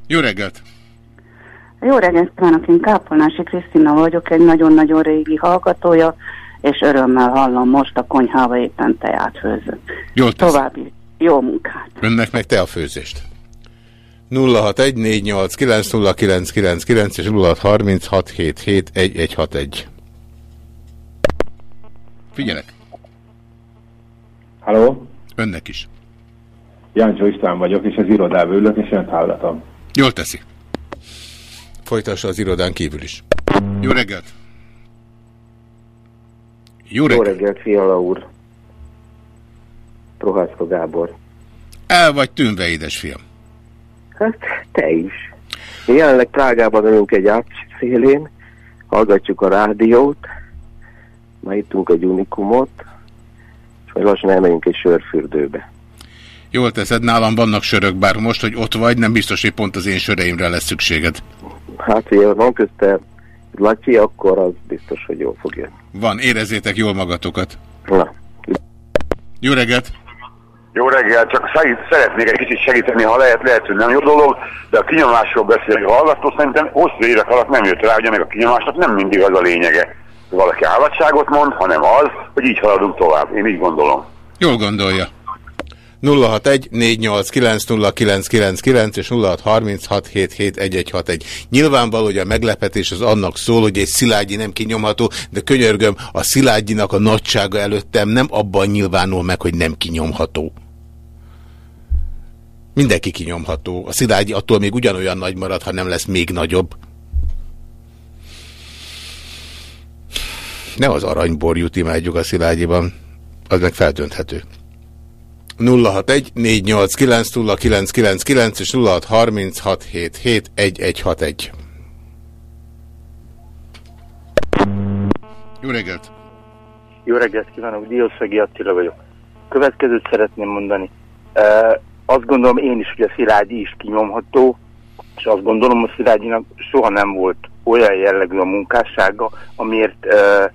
Jó reggelt! Jó reggelt kívánok, én Kápolnási Krisztina vagyok, egy nagyon-nagyon régi hallgatója, és örömmel hallom most a konyhába éppen teját főzök. Jól tesz. További jó munkát. Önnek meg te a főzést. 061-489-0999 és 0636771161. Figyelek. Halló? Önnek is. Jancsó István vagyok, és az irodában ülök, és önt hallgatom. Jól teszi. Folytassa az irodán kívül is. Jó reggelt! Jó Jó reggelt! reggelt, Fiala úr. Prohászka Gábor. El vagy tűnve, édesfiam. Hát, te is. Mi jelenleg Prágában ülünk egy át szélén, hallgatjuk a rádiót, ma ittunk egy unikumot, és majd lassan elmegyünk egy sörfürdőbe. Jól teszed, nálam vannak sörök, bár most, hogy ott vagy, nem biztos, hogy pont az én söreimre lesz szükséged. Hát, ugye van közte Laci, akkor az biztos, hogy jól fog jönni. Van, érezzétek jól magatokat. Na. Jó reggelt! Jó reggel, csak szeretnék egy kicsit segíteni, ha lehet, lehet, hogy nem jó dolog, de a kinyomásról beszél a hallgató, szerintem hosszú évek alatt nem jött rá, hogy ennek a kinyomásnak nem mindig az a lényege, hogy valaki állatságot mond, hanem az, hogy így haladunk tovább. Én így gondolom. Jól gondolja. 061-489-0999 és 0636771161. Nyilvánvaló, hogy a meglepetés az annak szól, hogy egy szilágyi nem kinyomható, de könyörgöm, a szilágyinak a nagysága előttem nem abban nyilvánul meg, hogy nem kinyomható. Mindenki kinyomható. A szilágyi attól még ugyanolyan nagy marad, ha nem lesz még nagyobb. Nem az aranyborjút imádjuk a szilágyiban, az meg feldönthető. 061 489 0999 és 0636771161. Jó reggelt! Jó reggelt kívánok, Diószegi Attila vagyok. Következőt szeretném mondani. Azt gondolom én is, hogy a Szilágyi is kinyomható, és azt gondolom, hogy Szilágyinak soha nem volt olyan jellegű a munkássága, amiért e,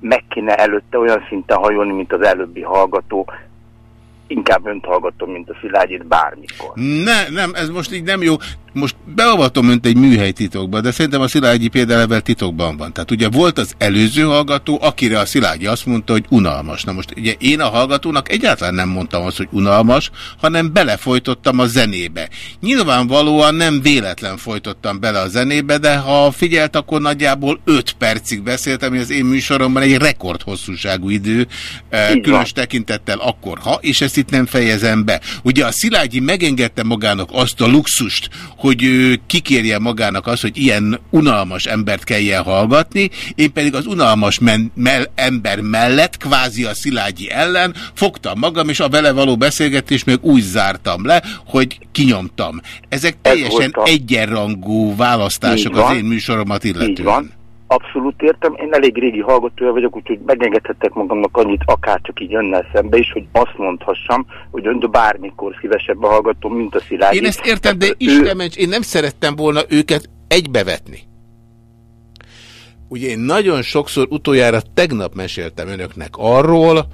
meg kéne előtte olyan szinten hajolni, mint az előbbi hallgató. Inkább önt hallgatom, mint a Szilágyit bármikor. Ne, nem, ez most így nem jó. Most beavatom önt egy műhely titokba, de szerintem a Szilágyi például titokban van. Tehát ugye volt az előző hallgató, akire a Szilágyi azt mondta, hogy unalmas. Na most ugye én a hallgatónak egyáltalán nem mondtam azt, hogy unalmas, hanem belefolytottam a zenébe. Nyilvánvalóan nem véletlen folytottam bele a zenébe, de ha figyelt, akkor nagyjából 5 percig beszéltem, ami az én műsoromban egy rekordhosszúságú idő, eh, Így különös van. tekintettel akkor, ha, és ezt itt nem fejezem be. Ugye a Szilágyi megengedte magának azt a luxust, hogy ő kikérje magának azt, hogy ilyen unalmas embert kelljen hallgatni, én pedig az unalmas men mell ember mellett, kvázi a Szilágyi ellen, fogtam magam, és a vele való beszélgetést még úgy zártam le, hogy kinyomtam. Ezek teljesen a- egyenrangú választások az én műsoromat illetően. Így van. Abszolút értem. Én elég régi hallgatója vagyok, úgyhogy megengedhettek magamnak annyit, akár csak így önnel szembe is, hogy azt mondhassam, hogy ön bármikor szívesebben hallgatom, mint a Szilágyi. Én ezt értem, de Isten ments, én nem szerettem volna őket egybevetni. Ugye én nagyon sokszor utoljára tegnap meséltem önöknek arról,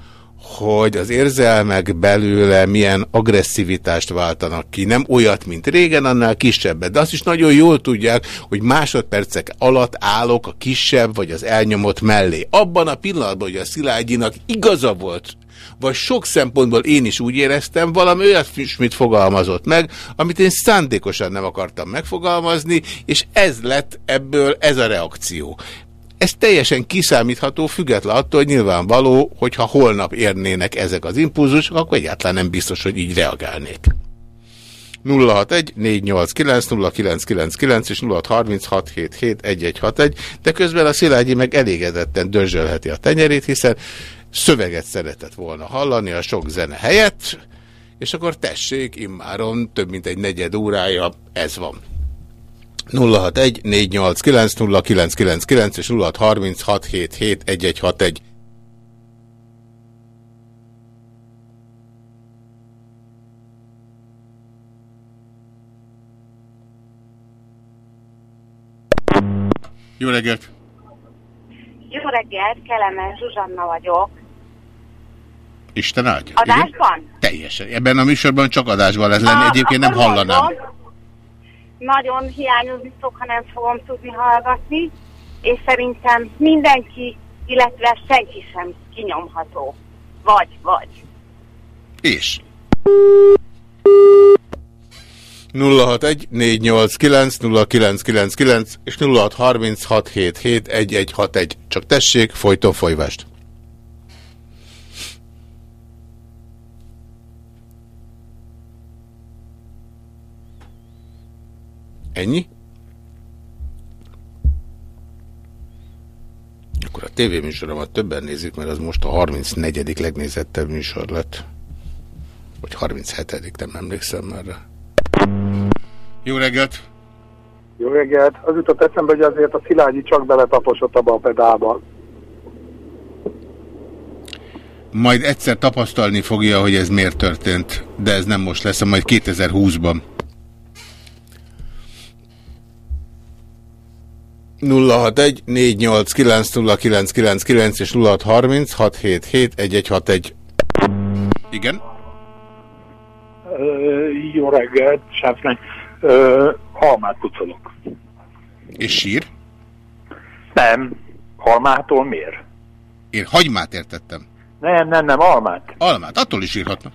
hogy az érzelmek belőle milyen agresszivitást váltanak ki. Nem olyat, mint régen, annál kisebbet. De azt is nagyon jól tudják, hogy másodpercek alatt állok a kisebb vagy az elnyomott mellé. Abban a pillanatban, hogy a Szilágyinak igaza volt, vagy sok szempontból én is úgy éreztem, valami olyat mit fogalmazott meg, amit én szándékosan nem akartam megfogalmazni, és ez lett ebből ez a reakció. Ez teljesen kiszámítható, független attól, hogy nyilvánvaló, hogyha holnap érnének ezek az impulzusok, akkor egyáltalán nem biztos, hogy így reagálnék. 061 489 0999 és 0636771161, de közben a Szilágyi meg elégedetten dörzsölheti a tenyerét, hiszen szöveget szeretett volna hallani a sok zene helyett, és akkor tessék, immáron több mint egy negyed órája ez van. 061 489 0999 és 0636771161. Jó reggelt! Jó reggelt, Kelemen Zsuzsanna vagyok. Isten áldja. Adásban? Igen? Teljesen. Ebben a műsorban csak adásban lesz lenni, egyébként nem hallanám. Mondom, nagyon hiányozni fog, ha nem fogom tudni hallgatni, és szerintem mindenki, illetve senki sem kinyomható. Vagy, vagy. És? 061 489 0999 és 0636771161. Csak tessék, folyton folyvást. Ennyi? Akkor a tévéműsoromat többen nézik, mert az most a 34. legnézettebb műsor lett. Vagy 37. nem emlékszem már rá. Jó reggelt! Jó reggelt! Az jutott eszembe, hogy azért a Szilágyi csak beletaposott abba a pedálba. Majd egyszer tapasztalni fogja, hogy ez miért történt, de ez nem most lesz, majd 2020-ban. 061 489 és 0630 677 Igen? Uh, jó reggelt, Sáfrány. Uh, halmát pucolok. És sír? Nem. Halmától miért? Én hagymát értettem. Nem, nem, nem, almát. Almát, attól is írhatna.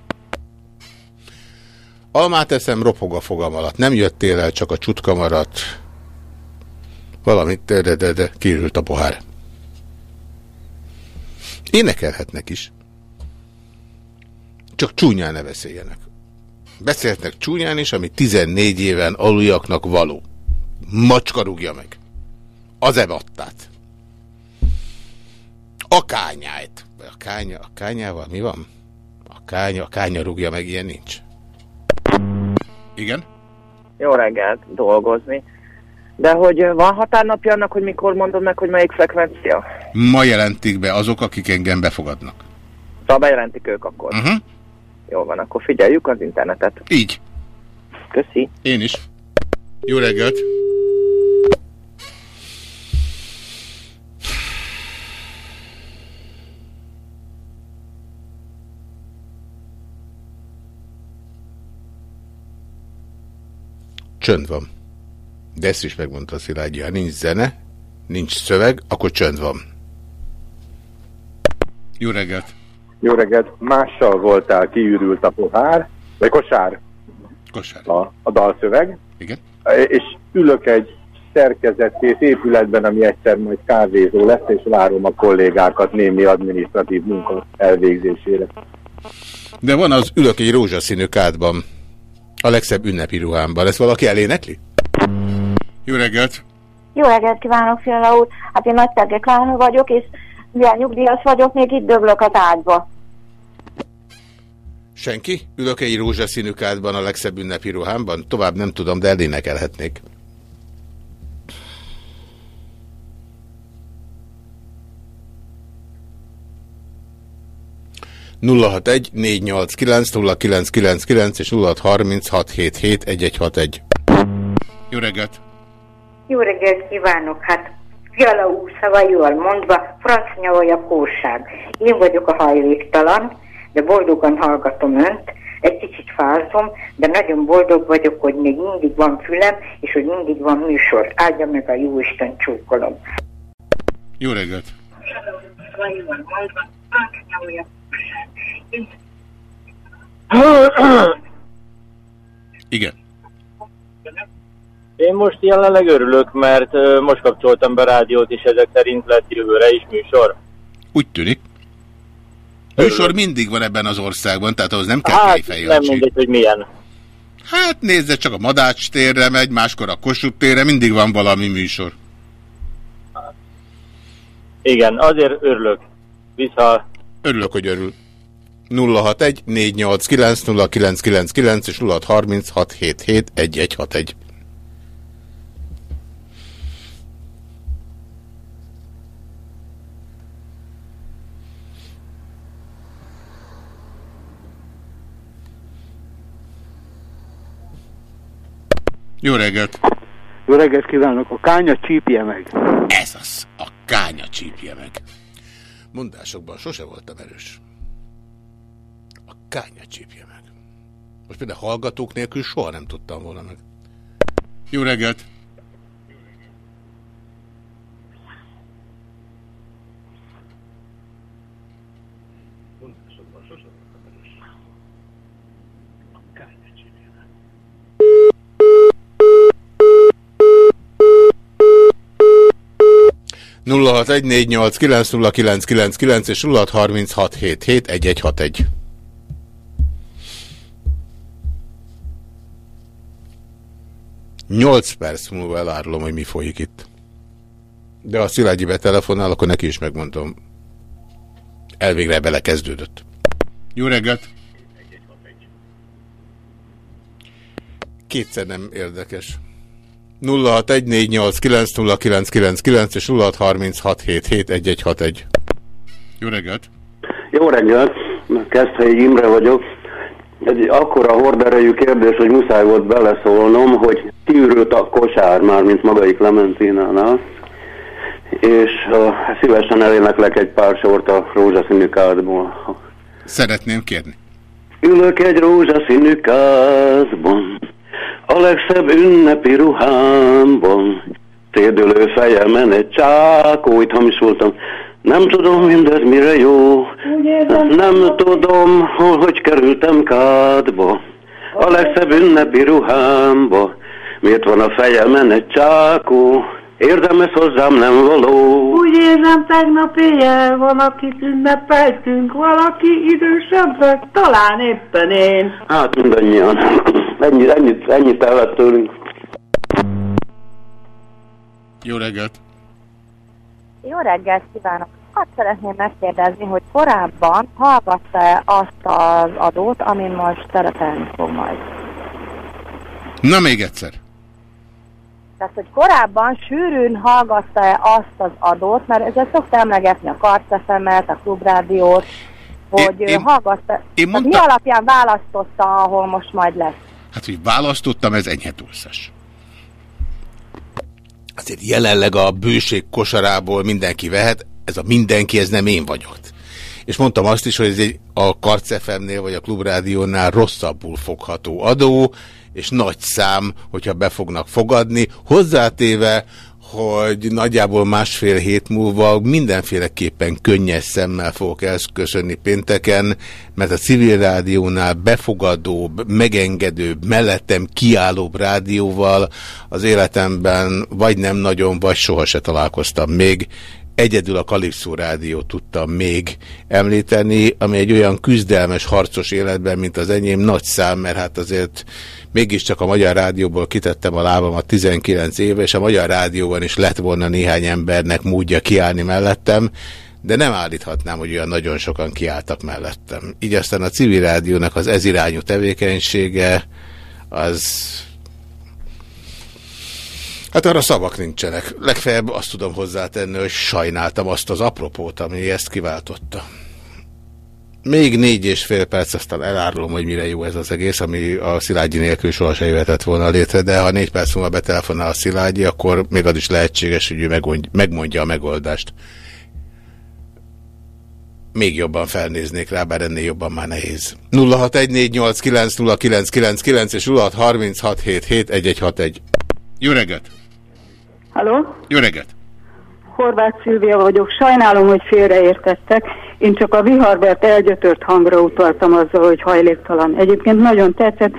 Almát eszem, ropog a fogam alatt. Nem jöttél el, csak a csutka maradt. Valamit, de, de, de, de kiürült a pohár. Énekelhetnek is. Csak csúnyán ne beszéljenek. Beszélhetnek csúnyán is, ami 14 éven aluljaknak való. Macska rúgja meg. Az evattát. A kányájt. A kánya, a kányával mi van? A kánya, a kánya rúgja meg, ilyen nincs. Igen? Jó reggelt, dolgozni. De hogy van határnapja annak, hogy mikor mondod meg, hogy melyik frekvencia? Ma jelentik be azok, akik engem befogadnak. Szóval bejelentik ők akkor. Uh -huh. Jó van, akkor figyeljük az internetet. Így. Köszi. Én is. Jó reggelt. Csönd van. De ezt is megmondta a Szilágyi, ha nincs zene, nincs szöveg, akkor csönd van. Jó reggelt! Jó reggelt! Mással voltál, kiürült a pohár, vagy kosár? Kosár. A, a dalszöveg. Igen. És ülök egy szerkezetkész épületben, ami egyszer majd kávézó lesz, és várom a kollégákat némi adminisztratív munka elvégzésére. De van az ülök egy rózsaszínű kádban, a legszebb ünnepi ruhámban. Ezt valaki elénekli? Jó reggelt! Jó reggelt kívánok, Fiala úr! Hát én Nagy Terge vagyok, és mivel nyugdíjas vagyok, még itt döblök az ágyba. Senki? Ülök egy rózsaszínű kádban a legszebb ünnepi ruhámban? Tovább nem tudom, de elénekelhetnék. nulla hat egy négy nyolc kilenc nulla kilenc kilenc kilenc és nulla hat harminc hat hét hét egy egy hat egy. Jó reggelt! Jó reggelt kívánok! Hát Fiala úr szavaival mondva, francia vagy a kórság. Én vagyok a hajléktalan, de boldogan hallgatom önt, egy kicsit fázom, de nagyon boldog vagyok, hogy még mindig van fülem, és hogy mindig van műsor. Áldja meg a Jóisten csókolom. Jó reggelt! Igen. Én most jelenleg örülök, mert most kapcsoltam be rádiót, és ezek szerint lesz jövőre is műsor. Úgy tűnik. Műsor mindig van ebben az országban, tehát ahhoz nem kell Hát kejfej nem mindegy, hogy milyen. Hát nézze, csak a Madács térre megy, máskor a Kossuth térre, mindig van valami műsor. Igen, azért örülök. Vissza. Örülök, hogy örül. 061 489 0999 és 0636771161. Jó reggelt! Jó reggelt kívánok! A kánya csípje meg! Ez az, a kánya csípje meg. Mondásokban sose voltam erős. A kánya csípje meg. Most például hallgatók nélkül soha nem tudtam volna meg. Jó reggelt! 0614890999 és 0636771161. Nyolc perc múlva elárulom, hogy mi folyik itt. De ha Szilágyi betelefonál, akkor neki is megmondom. Elvégre belekezdődött. Jó reggelt! Kétszer nem érdekes. 0614890999 és 0636771161. Jó reggelt! Jó reggelt! Keszthelyi Imre vagyok. Egy akkora horderejű kérdés, hogy muszáj volt beleszólnom, hogy kiürült a kosár már, mint magai Clementinánál, és uh, szívesen eléneklek egy pár sort a rózsaszínű kádból. Szeretném kérni. Ülök egy rózsaszínű kádban, a legszebb ünnepi ruhámban, térdülő fejemen egy csákóit hamisultam. Nem tudom mindez mire jó, nem tudom, hol, hogy kerültem kádba. A legszebb ünnepi ruhámba, miért van a fejemen egy csákó, érdemes hozzám nem való. Úgy érzem, tegnap éjjel valakit ünnepeltünk, valaki idősebb lett, talán éppen én. Hát mindannyian. Ennyi, ennyit, ennyit el lett tőlünk. Jó reggelt! Jó reggelt kívánok! Azt szeretném megkérdezni, hogy korábban hallgatta-e azt az adót, amin most szerepelni fog majd? Na még egyszer. Tehát, hogy korábban sűrűn hallgatta-e azt az adót, mert ezzel szokta emlegetni a karcefemet, a klubrádiót, hogy Én- hallgatta, én én mondta- mi alapján választotta, ahol most majd lesz? Hát, hogy választottam, ez enyhe túlszás. Azért jelenleg a bőség kosarából mindenki vehet, ez a mindenki, ez nem én vagyok. És mondtam azt is, hogy ez egy a Karcefemnél vagy a Klubrádiónál rosszabbul fogható adó, és nagy szám, hogyha be fognak fogadni, hozzátéve, hogy nagyjából másfél hét múlva mindenféleképpen könnyes szemmel fogok elköszönni pénteken, mert a civil rádiónál befogadóbb, megengedőbb, mellettem kiállóbb rádióval az életemben vagy nem nagyon, vagy soha se találkoztam még. Egyedül a Kalipszó rádió tudtam még említeni, ami egy olyan küzdelmes, harcos életben, mint az enyém, nagy szám, mert hát azért mégiscsak a Magyar Rádióból kitettem a lábamat 19 éve, és a Magyar Rádióban is lett volna néhány embernek módja kiállni mellettem, de nem állíthatnám, hogy olyan nagyon sokan kiálltak mellettem. Így aztán a civil rádiónak az ezirányú tevékenysége az Hát arra szavak nincsenek. Legfeljebb azt tudom hozzátenni, hogy sajnáltam azt az apropót, ami ezt kiváltotta. Még négy és fél perc, aztán elárulom, hogy mire jó ez az egész, ami a Szilágyi nélkül sohasem jöhetett volna létre, de ha négy perc múlva betelefonál a Szilágyi, akkor még az is lehetséges, hogy ő megmondja a megoldást. Még jobban felnéznék rá, bár ennél jobban már nehéz. 0614890999 és 0636771161. Jó reggelt! Halló? Jó reggelt! Horváth Szilvia vagyok. Sajnálom, hogy félreértettek. Én csak a Viharbert elgyötört hangra utaltam azzal, hogy hajléktalan. Egyébként nagyon tetszett.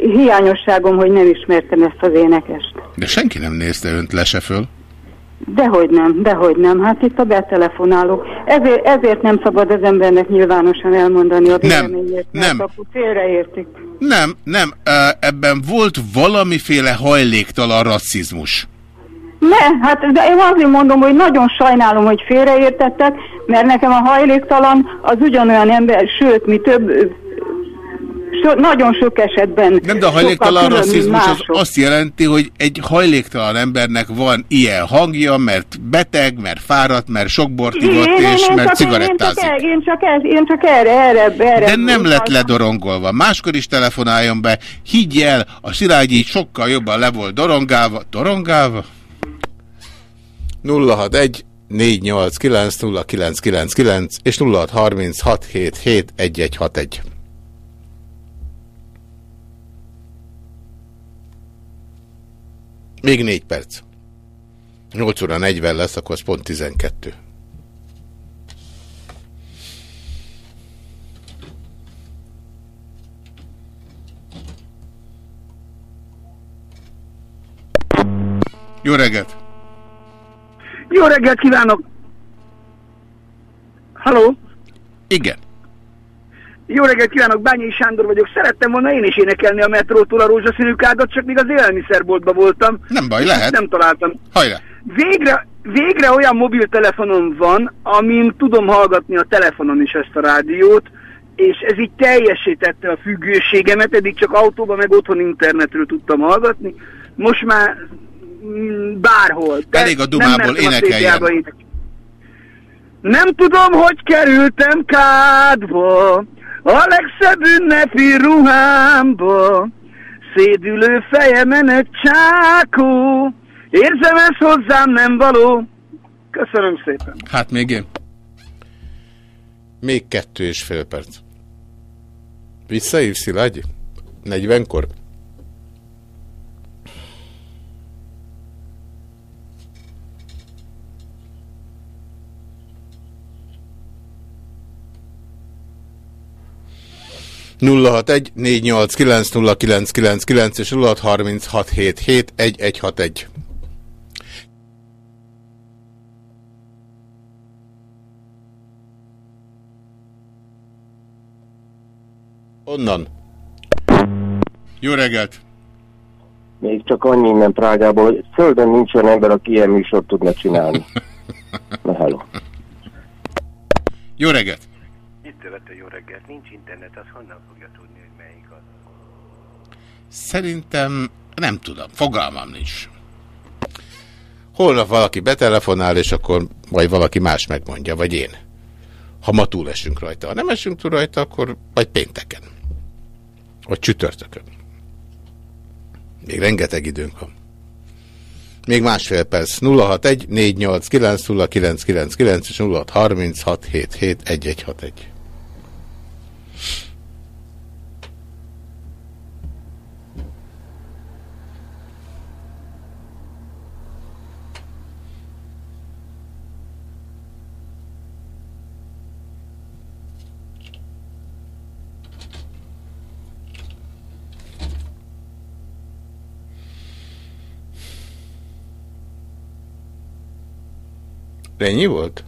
Hiányosságom, hogy nem ismertem ezt az énekest. De senki nem nézte önt lese föl? Dehogy nem, dehogy nem. Hát itt a betelefonálók. Ezért, ezért nem szabad az embernek nyilvánosan elmondani a véleményét, nem, nem. félreértik. Nem, nem. Ebben volt valamiféle hajléktalan rasszizmus. Ne, hát de én azért mondom, hogy nagyon sajnálom, hogy félreértettek, mert nekem a hajléktalan az ugyanolyan ember, sőt, mi több, so, nagyon sok esetben. Nem, de a hajléktalan rasszizmus az azt jelenti, hogy egy hajléktalan embernek van ilyen hangja, mert beteg, mert fáradt, mert sok bort ivott, és mert cigarettázik. Én csak, én, csak, ez, én csak erre, erre, erre. De nem lett ledorongolva. Máskor is telefonáljon be. Higgy el, a Szilágyi sokkal jobban le volt dorongálva. Dorongálva? 061 489 0999 és 0636771161. Még négy perc. 8 óra 40 lesz, akkor az pont 12. Jó reggelt! Jó reggelt kívánok! Halló? Igen. Jó reggelt kívánok, Bányai Sándor vagyok. Szerettem volna én is énekelni a metrótól a rózsaszínű kádat, csak még az élelmiszerboltban voltam. Nem baj, lehet. Nem találtam. Hajrá! Végre, végre olyan mobiltelefonom van, amin tudom hallgatni a telefonon is ezt a rádiót, és ez így teljesítette a függőségemet, eddig csak autóban meg otthon internetről tudtam hallgatni. Most már bárhol. De Elég a dumából énekeljen. Ének. Nem tudom, hogy kerültem kádba, a legszebb ünnepi ruhámba, szédülő fejemen egy csákó, érzem ez hozzám nem való. Köszönöm szépen. Hát még én. Még kettő és fél perc. Visszaív Szilágyi? 40-kor? 061 489 és 0636771161. Onnan. Jó reggelt! Még csak annyi innen Prágából, hogy földön nincs olyan ember, aki ilyen műsort tudna csinálni. Na. Jó reggelt! A jó reggelt. Nincs internet, az honnan fogja tudni, hogy melyik az? Szerintem nem tudom, fogalmam nincs. Holnap valaki betelefonál, és akkor vagy valaki más megmondja, vagy én. Ha ma túlesünk rajta. Ha nem esünk túl rajta, akkor vagy pénteken. Vagy csütörtökön. Még rengeteg időnk van. Még másfél perc. 061 489 0999 és 0636771161. Ennyi volt?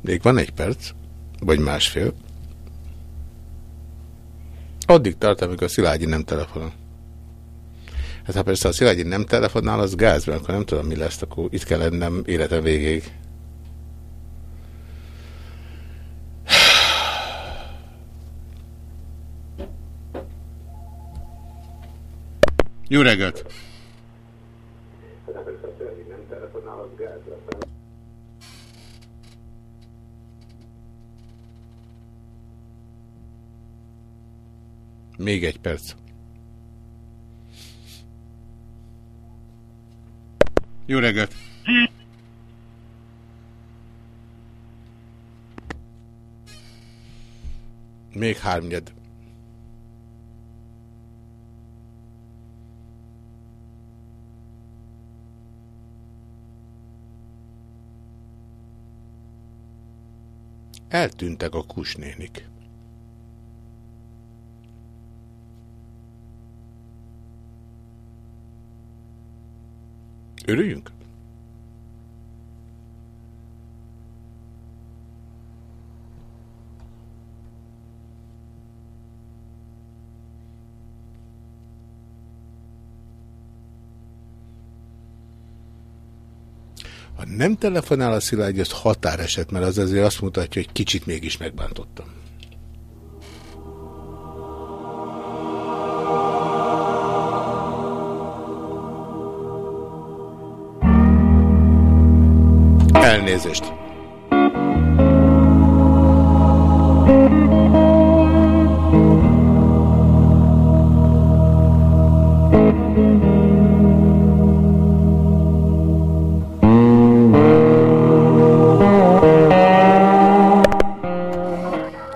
Még van egy perc, vagy másfél. Addig tart, amikor a Szilágyi nem telefonál. Hát ha persze a Szilágyi nem telefonál, az gáz, mert akkor nem tudom, mi lesz, akkor itt kell lennem élete végéig. Jó reggelt! Még egy perc. Jó reggelt! Még hármnyed. Eltűntek a kusnénik. Örüljünk? Ha nem telefonál a Szilágy, az határeset, mert az azért azt mutatja, hogy kicsit mégis megbántottam. Elnézést.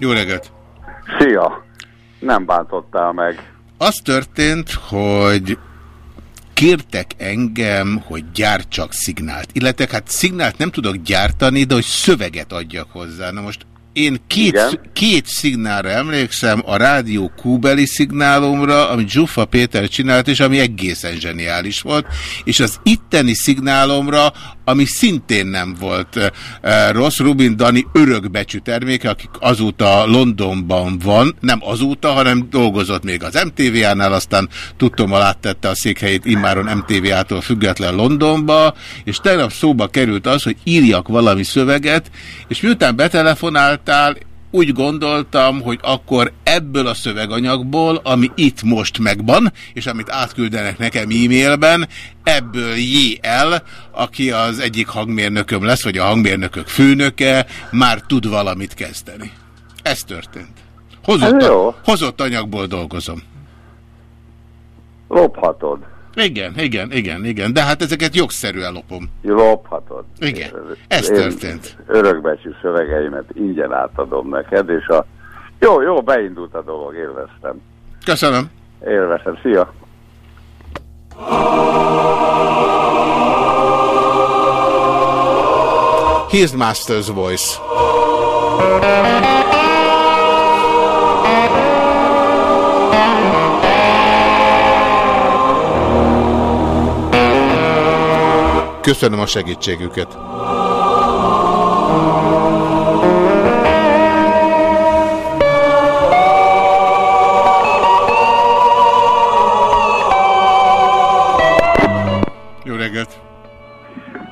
Jó reggelt! Szia! Nem bántottál meg. Az történt, hogy kértek engem, hogy gyártsak szignált. Illetve hát szignált nem tudok gyártani, de hogy szöveget adjak hozzá. Na most én két, két szignálra emlékszem, a rádió kúbeli szignálomra, amit Zsuffa Péter csinált, és ami egészen zseniális volt, és az itteni szignálomra, ami szintén nem volt rossz, Rubin Dani örökbecsű terméke, akik azóta Londonban van, nem azóta, hanem dolgozott még az MTV-nál, aztán tudtom, áttette a székhelyét immáron MTV-tól független Londonba, és tegnap szóba került az, hogy írjak valami szöveget, és miután betelefonált, mondtál, úgy gondoltam, hogy akkor ebből a szöveganyagból, ami itt most megvan, és amit átküldenek nekem e-mailben, ebből J.L., aki az egyik hangmérnököm lesz, vagy a hangmérnökök főnöke, már tud valamit kezdeni. Ez történt. Hozott, a, hozott anyagból dolgozom. Lophatod. Igen, igen, igen, igen, de hát ezeket jogszerűen lopom. Lophatod. Igen, ez történt. Örökbecsű szövegeimet ingyen átadom neked, és a... Jó, jó, beindult a dolog, élveztem. Köszönöm. Élveztem, szia. His master's voice. Köszönöm a segítségüket. Jó reggelt!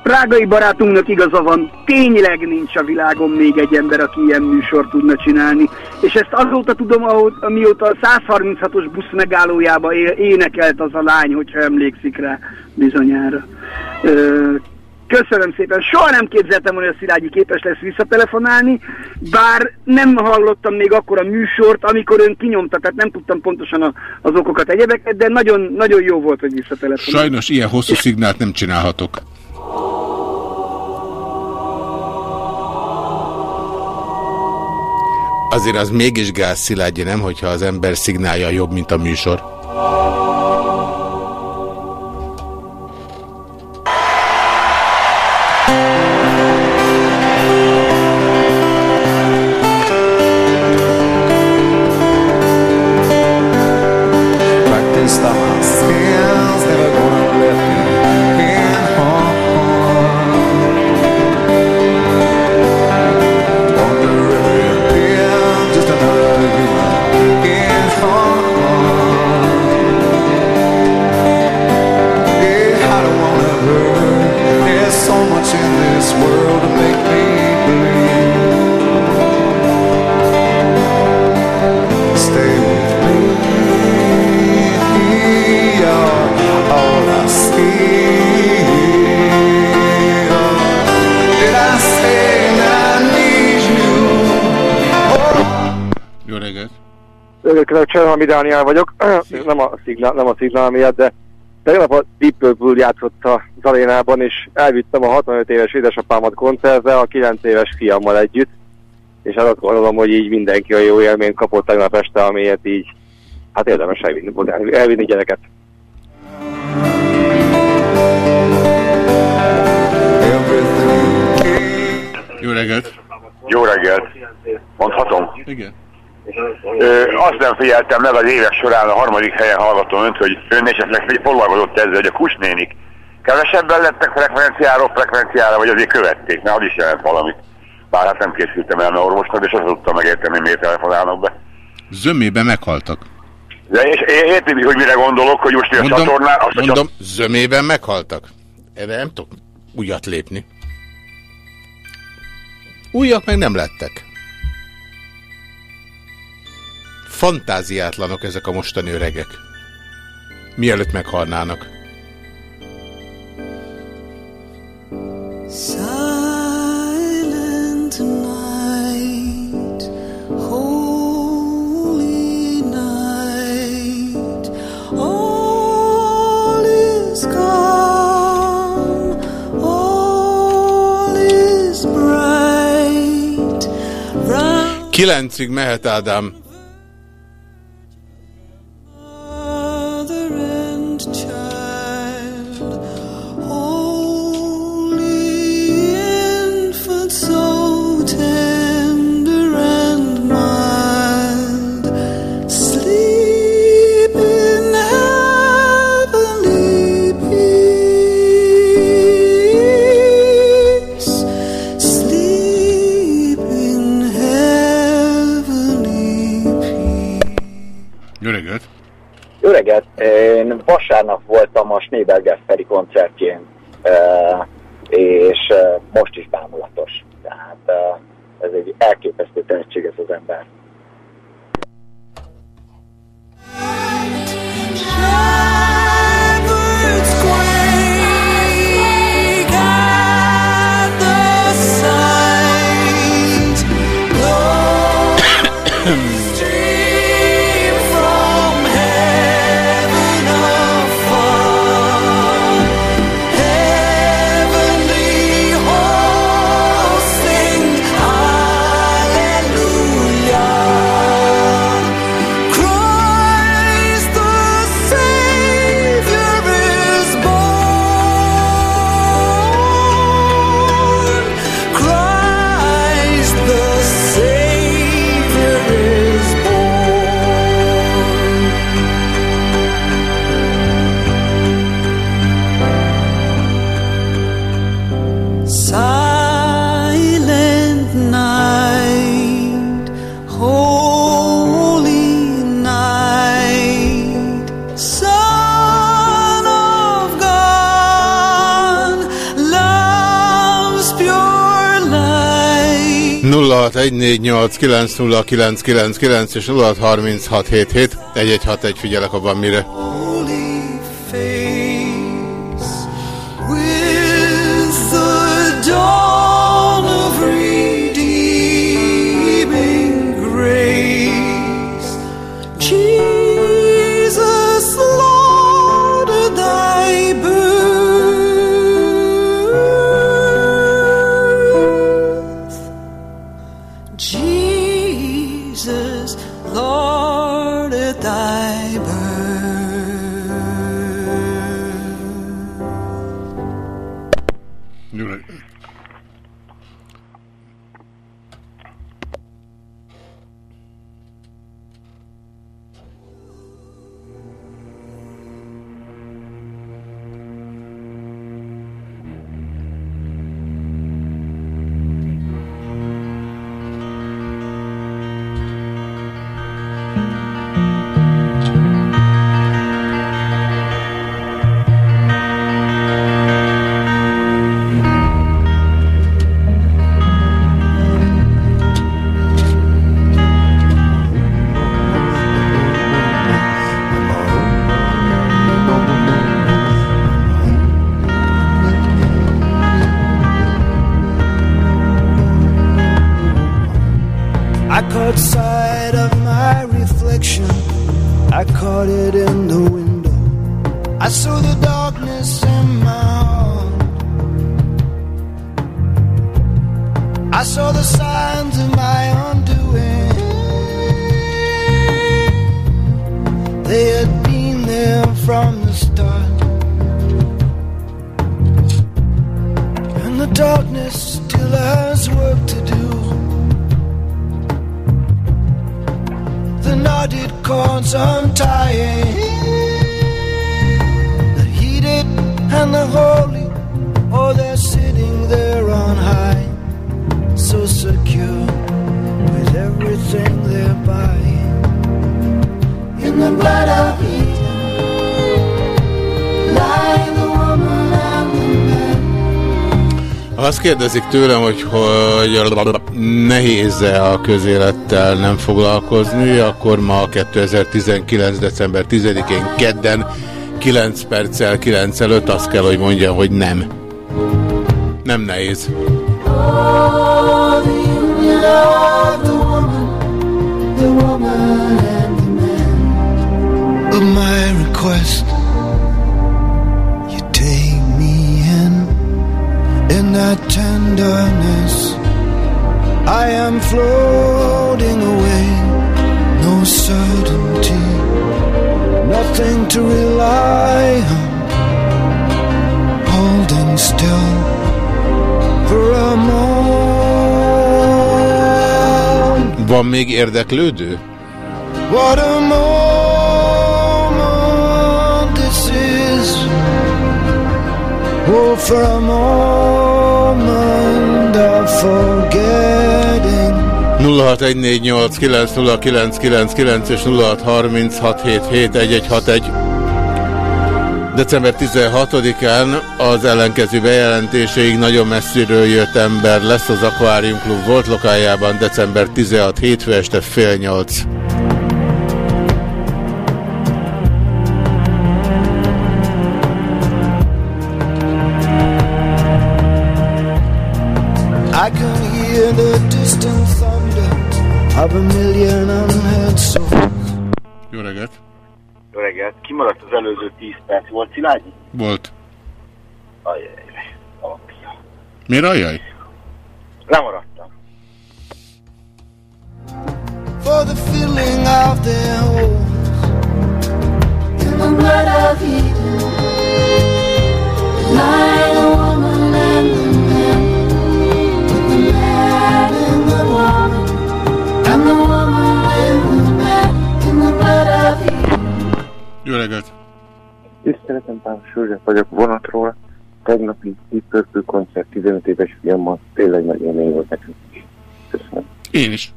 Prágai barátunknak igaza van, tényleg nincs a világon még egy ember, aki ilyen műsort tudna csinálni. És ezt azóta tudom, amióta a 136-os busz megállójába énekelt az a lány, hogyha emlékszik rá bizonyára. Köszönöm szépen. Soha nem képzeltem, hogy a Szilágyi képes lesz visszatelefonálni, bár nem hallottam még akkor a műsort, amikor ön kinyomta, tehát nem tudtam pontosan a, az okokat, egyebeket, de nagyon, nagyon jó volt, hogy visszatelefonált. Sajnos ilyen hosszú szignált nem csinálhatok. Azért az mégis gáz Szilágyi, nem, hogyha az ember szignálja jobb, mint a műsor. Cserhalmi Dániel vagyok, nem a, szignál, nem a szignál miatt, de tegnap a Deep Purple játszott a Zalénában, és elvittem a 65 éves édesapámat koncertre a 9 éves fiammal együtt, és hát azt gondolom, hogy így mindenki a jó élményt kapott tegnap este, amiért így, hát érdemes elvinni, elvinni gyereket. Jó reggelt! Jó reggelt! Mondhatom? Igen. Ö, azt nem figyeltem meg az évek során a harmadik helyen hallgatom önt, hogy ön esetleg foglalkozott ezzel, hogy a kusnénik kevesebben lettek frekvenciáról frekvenciára, vagy azért követték, mert az is jelent valamit. Bár hát nem készültem el orvosnak, és azt tudtam megérteni, miért telefonálnak be. Zömében meghaltak. De és érti, hogy mire gondolok, hogy most a Mondom, csatornán... Azt a mondom zömében meghaltak. Erre nem tudok újat lépni. Újak meg nem lettek. Fantáziátlanok ezek a mostani öregek. Mielőtt meghalnának. Silent night, holy night, all is calm, all is bright. Round Kilencig mehet Ádám. Jó reggelt! Én vasárnap voltam a Schneeberger Feri koncertjén, eh, és eh, most is bámulatos. Tehát eh, ez egy elképesztő tehetség ez az ember. Shepherds és 0636771161 figyelek, van mire. Kérdezik tőlem, hogy, hogy nehéz-e a közélettel nem foglalkozni, akkor ma 2019. december 10-én kedden 9 perccel 9 előtt azt kell, hogy mondjam, hogy nem. Nem nehéz. Tenderness. I am floating away, no certainty, nothing to rely on, holding still for a moment. Van még érdeklődő? What a moment this is. Oh, for a moment. 0614890999 és 0636771161. December 16-án az ellenkező bejelentéséig nagyon messziről jött ember lesz az Aquarium Club volt lokájában december 16 hétfő este fél nyolc. Of a million unheard songs. Jó reggelt! Jó reggelt. Kimaradt az előző 10 perc. Volt Szilágyi? Volt. Ajaj. Miért ajaj? Lemaradtam. For the filling of their holes in the blood of Eden. Jó reggelt! Tiszteletem, Pános József vagyok vonatról. Tegnapi Deep koncert 15 éves fiammal tényleg nagy élmény volt nekünk is. Köszönöm. Én is.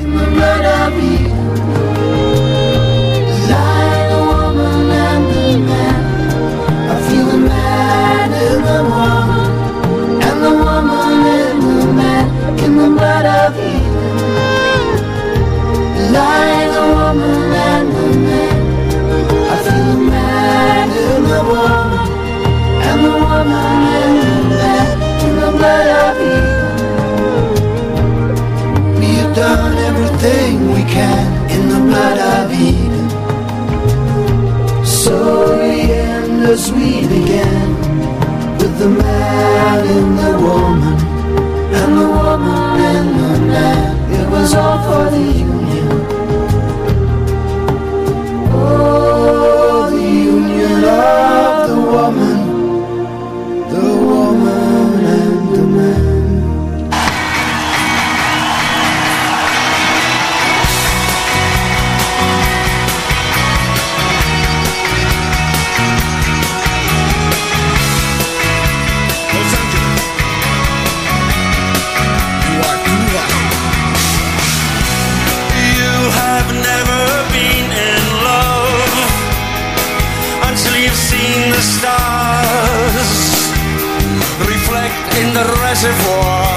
In done everything we can in the blood of Eden. So we end as we began with the man and the woman, and the woman and the man. It was all for the union. The reservoirs.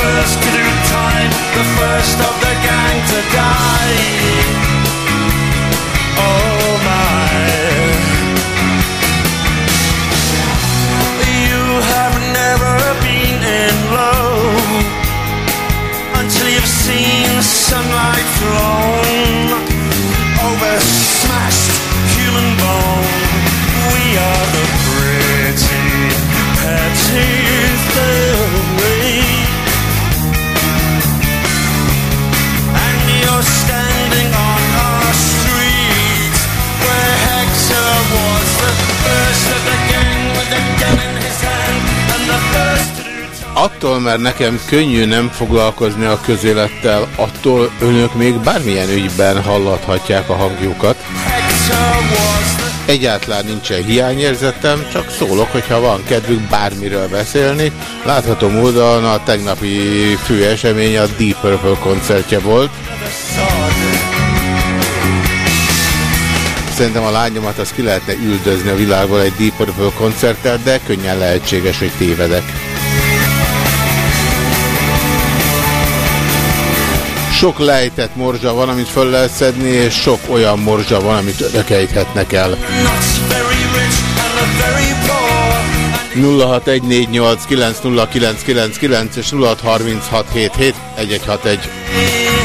First to do time, the first of the gang to die. Attól, mert nekem könnyű nem foglalkozni a közélettel, attól önök még bármilyen ügyben hallathatják a hangjukat. Egyáltalán nincsen hiányérzetem, csak szólok, hogyha van kedvük bármiről beszélni. Látható módon a tegnapi fő esemény a Deep Purple koncertje volt. Szerintem a lányomat az ki lehetne üldözni a világból egy Deep Purple koncerttel, de könnyen lehetséges, hogy tévedek. Sok lejtett morzsa van, amit föl lehet szedni, és sok olyan morzsa van, amit önök ejthetnek el. 0614890999 és 0636771161.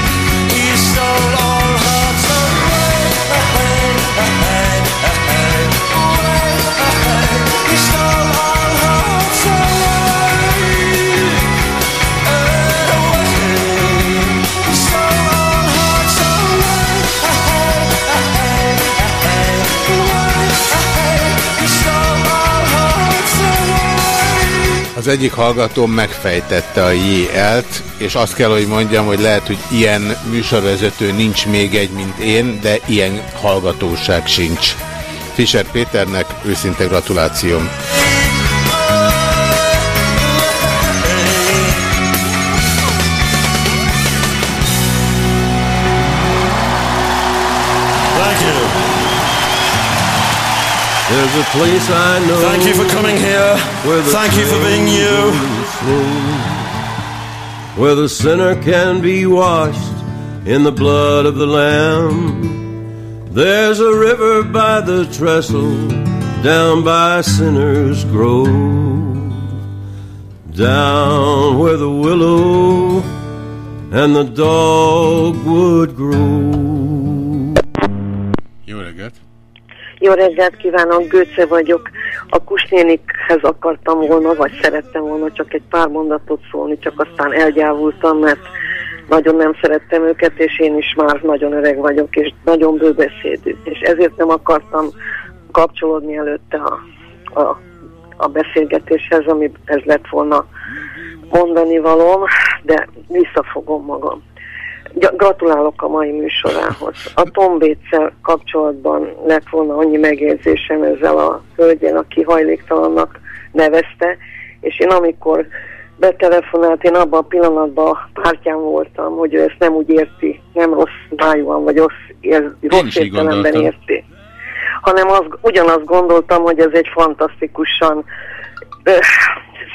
Az egyik hallgató megfejtette a JL-t, és azt kell, hogy mondjam, hogy lehet, hogy ilyen műsorvezető nincs még egy, mint én, de ilyen hallgatóság sincs. Fischer Péternek őszinte gratulációm. There's a place I know. Thank you for coming here. where the Thank you for being you. Where the sinner can be washed in the blood of the Lamb. There's a river by the trestle, down by Sinner's Grove. Down where the willow and the dogwood grow. Jó reggelt kívánok, Gőce vagyok. A kusnénikhez akartam volna, vagy szerettem volna csak egy pár mondatot szólni, csak aztán elgyávultam, mert nagyon nem szerettem őket, és én is már nagyon öreg vagyok, és nagyon bőbeszédű. És ezért nem akartam kapcsolódni előtte a, a, a beszélgetéshez, ami ez lett volna mondani valóm, de visszafogom magam. Gratulálok a mai műsorához. A Tombéccel kapcsolatban lett volna annyi megjegyzésem ezzel a hölgyen, aki hajléktalannak nevezte, és én amikor betelefonált, én abban a pillanatban pártján voltam, hogy ő ezt nem úgy érti, nem rossz májúan, vagy rossz, ér, rossz értelemben érti. Hanem az, ugyanazt gondoltam, hogy ez egy fantasztikusan ö,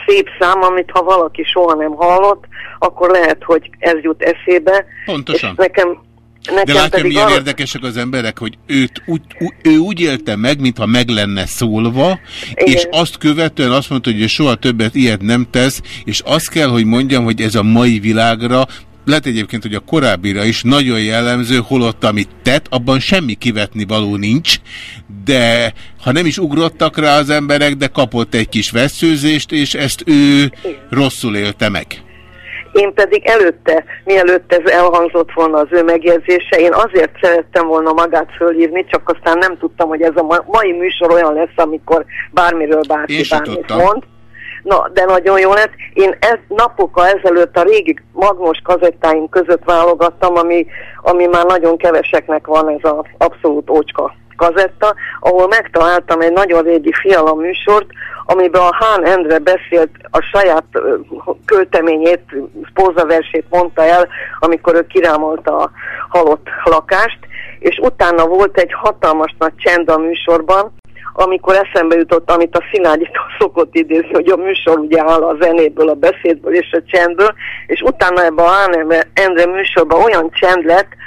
szép szám, amit ha valaki soha nem hallott, akkor lehet, hogy ez jut eszébe. Pontosan. És nekem, nekem De látja, milyen arra- érdekesek az emberek, hogy őt úgy, ő úgy élte meg, mintha meg lenne szólva, Igen. és azt követően azt mondta, hogy soha többet ilyet nem tesz, és azt kell, hogy mondjam, hogy ez a mai világra lehet egyébként, hogy a korábbira is nagyon jellemző, holott amit tett, abban semmi kivetni való nincs, de ha nem is ugrottak rá az emberek, de kapott egy kis veszőzést, és ezt ő rosszul élte meg. Én pedig előtte, mielőtt ez elhangzott volna az ő megjegyzése, én azért szerettem volna magát fölhívni, csak aztán nem tudtam, hogy ez a ma- mai műsor olyan lesz, amikor bármiről Én bárki se bármit tudtam. mond. Na, de nagyon jó lett. Én ez, napokkal ezelőtt a régi magnos kazettáim között válogattam, ami, ami már nagyon keveseknek van ez az abszolút ócska kazetta, ahol megtaláltam egy nagyon régi fiala műsort, amiben a Hán Endre beszélt a saját költeményét, pózaversét mondta el, amikor ő kirámolta a halott lakást, és utána volt egy hatalmas nagy csend a műsorban, amikor eszembe jutott, amit a Szilágyitól szokott idézni, hogy a műsor ugye áll a zenéből, a beszédből és a csendből, és utána ebben a Endre műsorban olyan csend lett,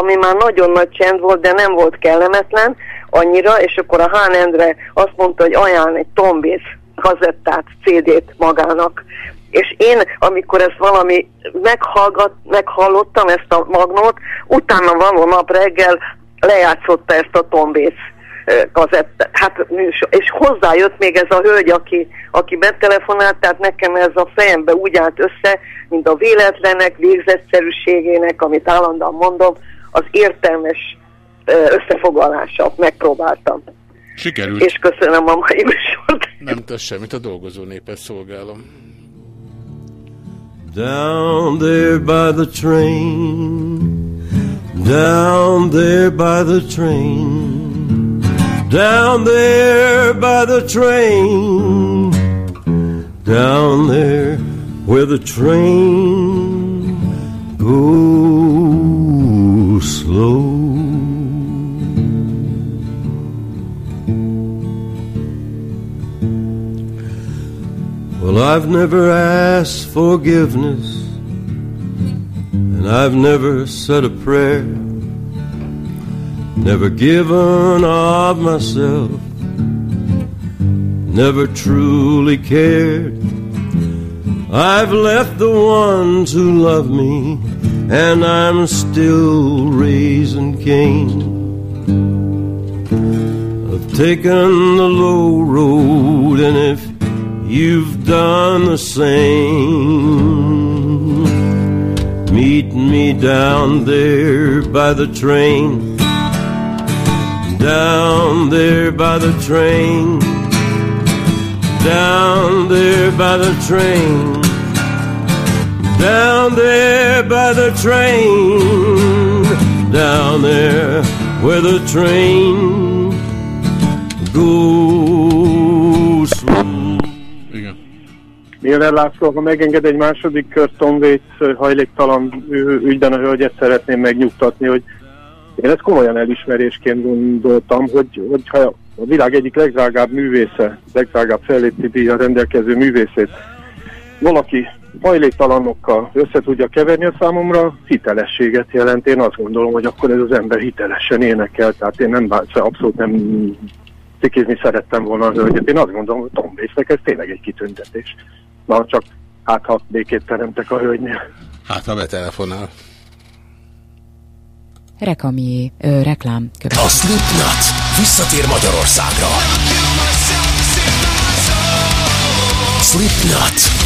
ami már nagyon nagy csend volt, de nem volt kellemetlen annyira, és akkor a Hán Endre azt mondta, hogy ajánl egy tombész kazettát, CD-t magának. És én, amikor ezt valami meghallgat, meghallottam, ezt a magnót, utána való nap reggel lejátszotta ezt a tombész ö, kazettát. Hát, és hozzájött még ez a hölgy, aki, aki betelefonált, tehát nekem ez a fejembe úgy állt össze, mint a véletlenek, végzetszerűségének, amit állandóan mondom, az értelmes ö, összefoglalása. Megpróbáltam. Sikerült. És köszönöm a mai műsort. Nem tesz semmit, a dolgozó népet szolgálom. Down there by the train, down there by the train, down there by the train, down there where the train goes slow. Well, I've never asked forgiveness, and I've never said a prayer, never given of myself, never truly cared. I've left the ones who love me, and I'm still raising Cain. I've taken the low road, and if you've done the same, meet me down there by the train, down there by the train, down there by the train, down there by the train, down there where the train goes slow. Miller László, ha megenged egy második kör Tom Waits ö, hajléktalan ügyben a hölgyet szeretném megnyugtatni, hogy én ezt komolyan elismerésként gondoltam, hogy, hogy ha a világ egyik legdrágább művésze, legdrágább fellépti díjjal rendelkező művészét valaki hajléktalanokkal össze tudja keverni, a számomra hitelességet jelent. Én azt gondolom, hogy akkor ez az ember hitelesen énekel, tehát én nem bár, abszolút nem cikizni szerettem volna a hölgyet. Én azt gondolom, hogy Tom Waitsnek ez tényleg egy kitüntetés. Na, csak hát ha békét teremtek a hölgynél. Hát, ha betelefonál. Rekamié, ö, reklám A következik. Slipknot visszatér Magyarországra. Slipknot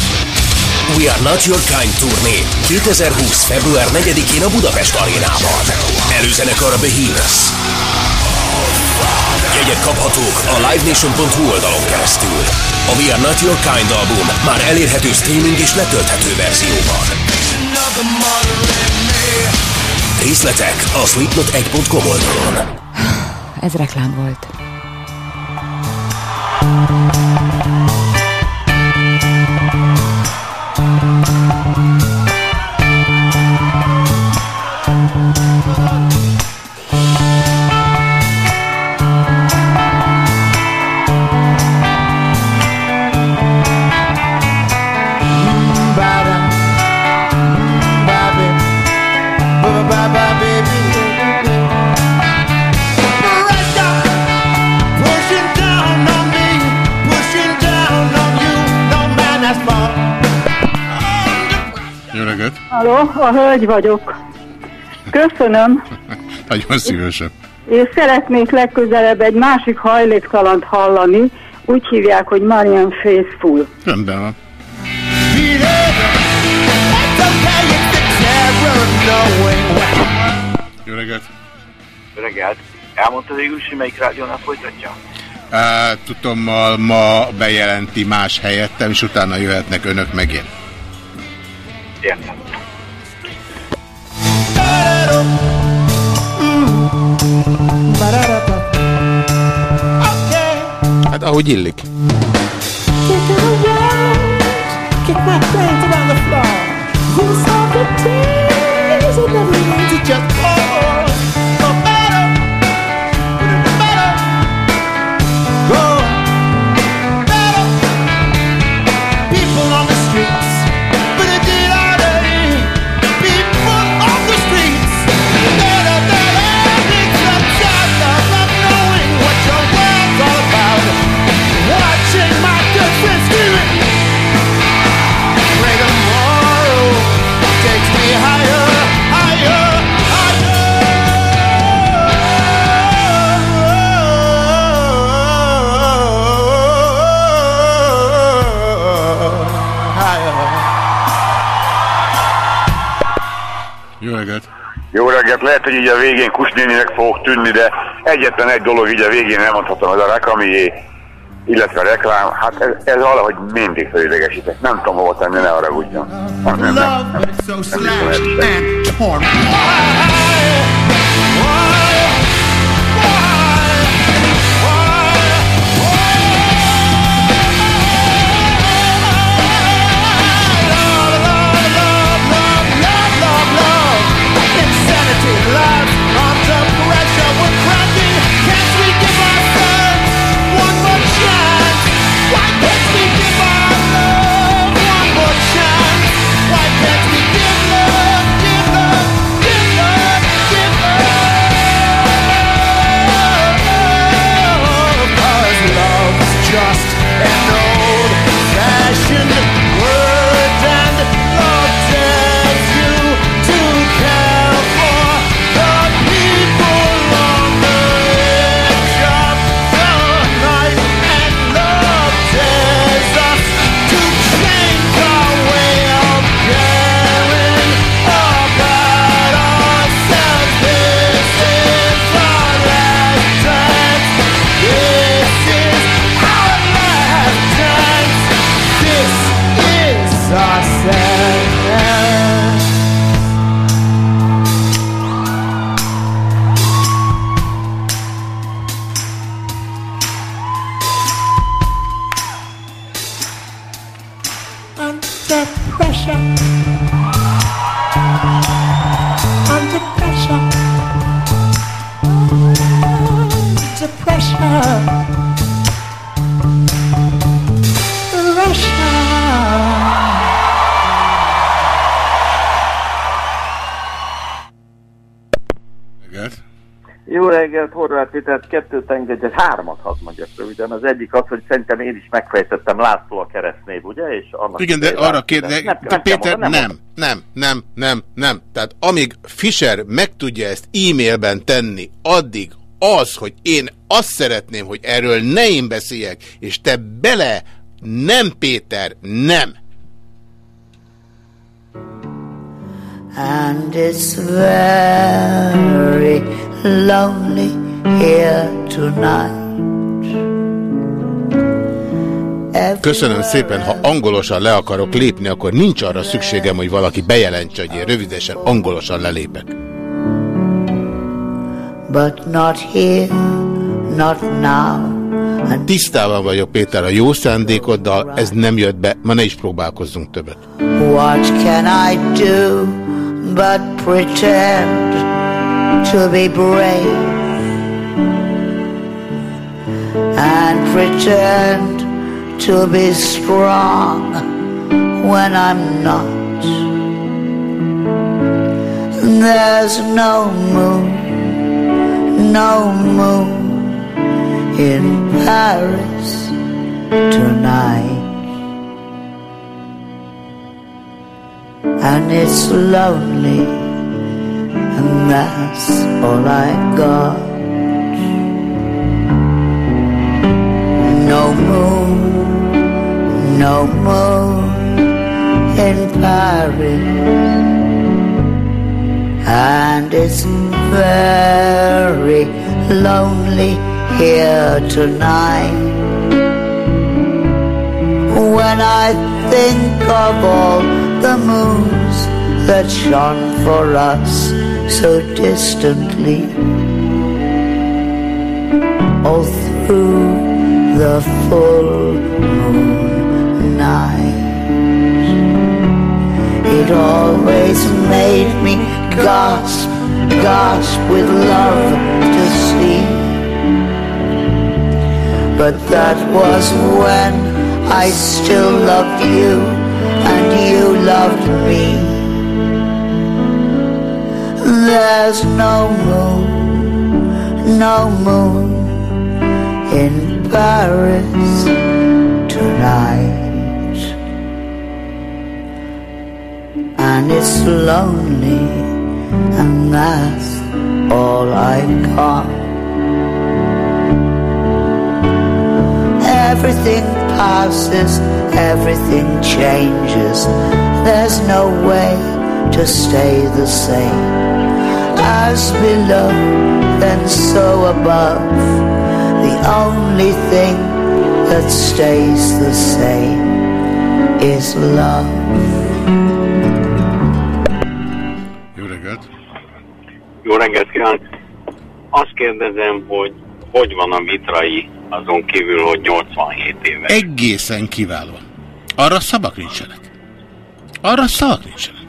We Are Not Your Kind turné 2020. február 4-én a Budapest arénában. Előzenekar a Behemoth. Jegyek kaphatók a livenation.hu oldalon keresztül. A We Are Not Your Kind album már elérhető streaming és letölthető verzióban. Részletek a slipknot1.com oldalon. Ez reklám volt. Reggelt! Halló, a hölgy vagyok. Köszönöm, Nagyon szívesen. és szeretnék legközelebb egy másik hajléktalant hallani. Úgy hívják, hogy Marian Faithful. Rendben van. Jó reggelt! Jó reggelt. Elmondta végül is, hogy melyik rádiónál folytatja? Uh, Tudtommal ma bejelenti más helyettem, és utána jöhetnek önök megint. Értem. Hát ahogy illik. Kick my brains reggelt! Jó reggelt, lehet, hogy így a végén kusnéninek fogok tűnni, de egyetlen egy dolog így a végén elmondhatom, ez a reklamié, illetve a reklám, hát ez, ez valahogy mindig felidegesítek. Nem tudom hova tenni, ne haragudjon. Nem, nem, nem. Love is so slashed and torn. Insanity, Péter, kettőt engedj, hármat hadd mondjak röviden. Az egyik az, hogy szerintem én is megfejtettem László a keresztnév, ugye? És annak Igen, de arra kérde, nem, de nem, Péter, nem, nem, nem, nem, nem, nem. Tehát amíg Fischer meg tudja ezt e-mailben tenni, addig az, hogy én azt szeretném, hogy erről ne én beszéljek, és te bele, nem Péter, nem. And it's very lonely here tonight. Köszönöm szépen, ha angolosan le akarok lépni, akkor nincs arra szükségem, hogy valaki bejelentse, hogy én rövidesen angolosan lelépek. But not here, not now. Tisztában vagyok, Péter, a jó szándékoddal, ez nem jött be, ma ne is próbálkozzunk többet. What can I do but pretend to be brave and pretend to be strong when I'm not? There's no moon, no moon in Paris tonight. and it's lonely, and that's all I got. No moon, no moon in Paris, and it's very lonely here tonight. When I think of all the moons that shone for us so distantly, all through the full moon night. It always made me gasp, gasp with love to see. But that was when I still loved you and you loved me. There's no moon, no moon in Paris tonight. And it's lonely, and that's all I got. Everything passes, everything changes. There's no way to stay the same. As below, then so above. The only thing that stays the same is love. Jó reggelt! Jó reggelt kívánok! Azt kérdezem, hogy hogy van a vitrai, azon kívül, hogy 87 éves. Egészen kiváló. Arra szavak nincsenek. Arra szavak nincsenek.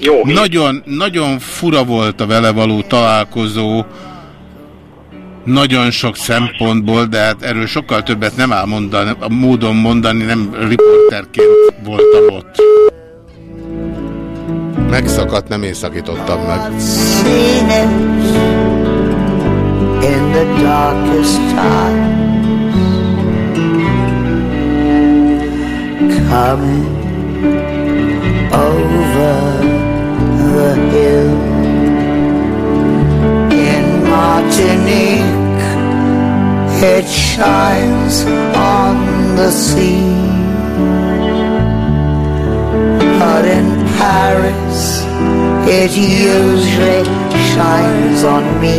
Jó, nagyon, nagyon fura volt a vele való találkozó, nagyon sok szempontból, de hát erről sokkal többet nem áll mondani, a módon mondani, nem riporterként voltam ott. Megszakadt, nem én szakítottam meg. In the darkest times. Coming over the hill Martinique, it shines on the sea. But in Paris, it usually shines on me.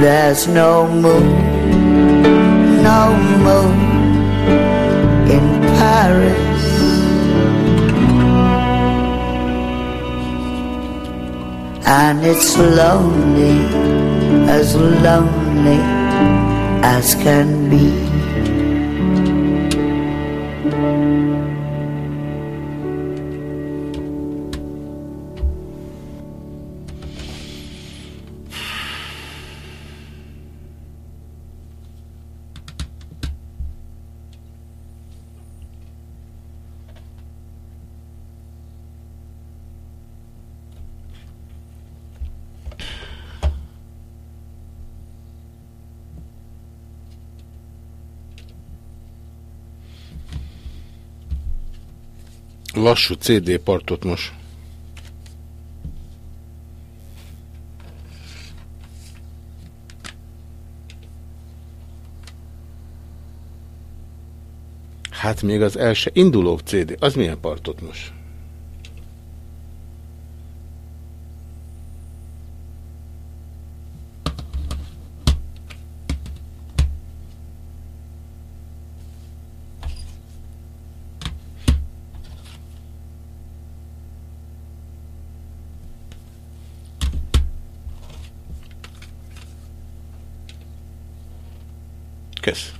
There's no moon, no moon in Paris. And it's lonely, as lonely as can be. Lassú CD partot most. Hát még az első induló CD, az milyen partot most? Kész.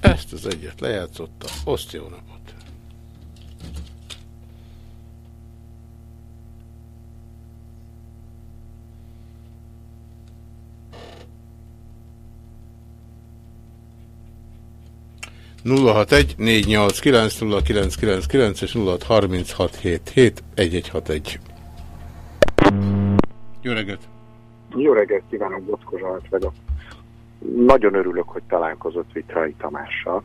Ezt az egyet lejátszotta. Oszt jó napot. nulla hat egy négy nyolc kilenc nulla kilenc kilenc kilenc és nulla harminc hat hét hét egy egy hat egy. Jó reggelt! Jó reggelt kívánok, Bocko Zsolt vagyok. Nagyon örülök, hogy találkozott Vitrai Tamással.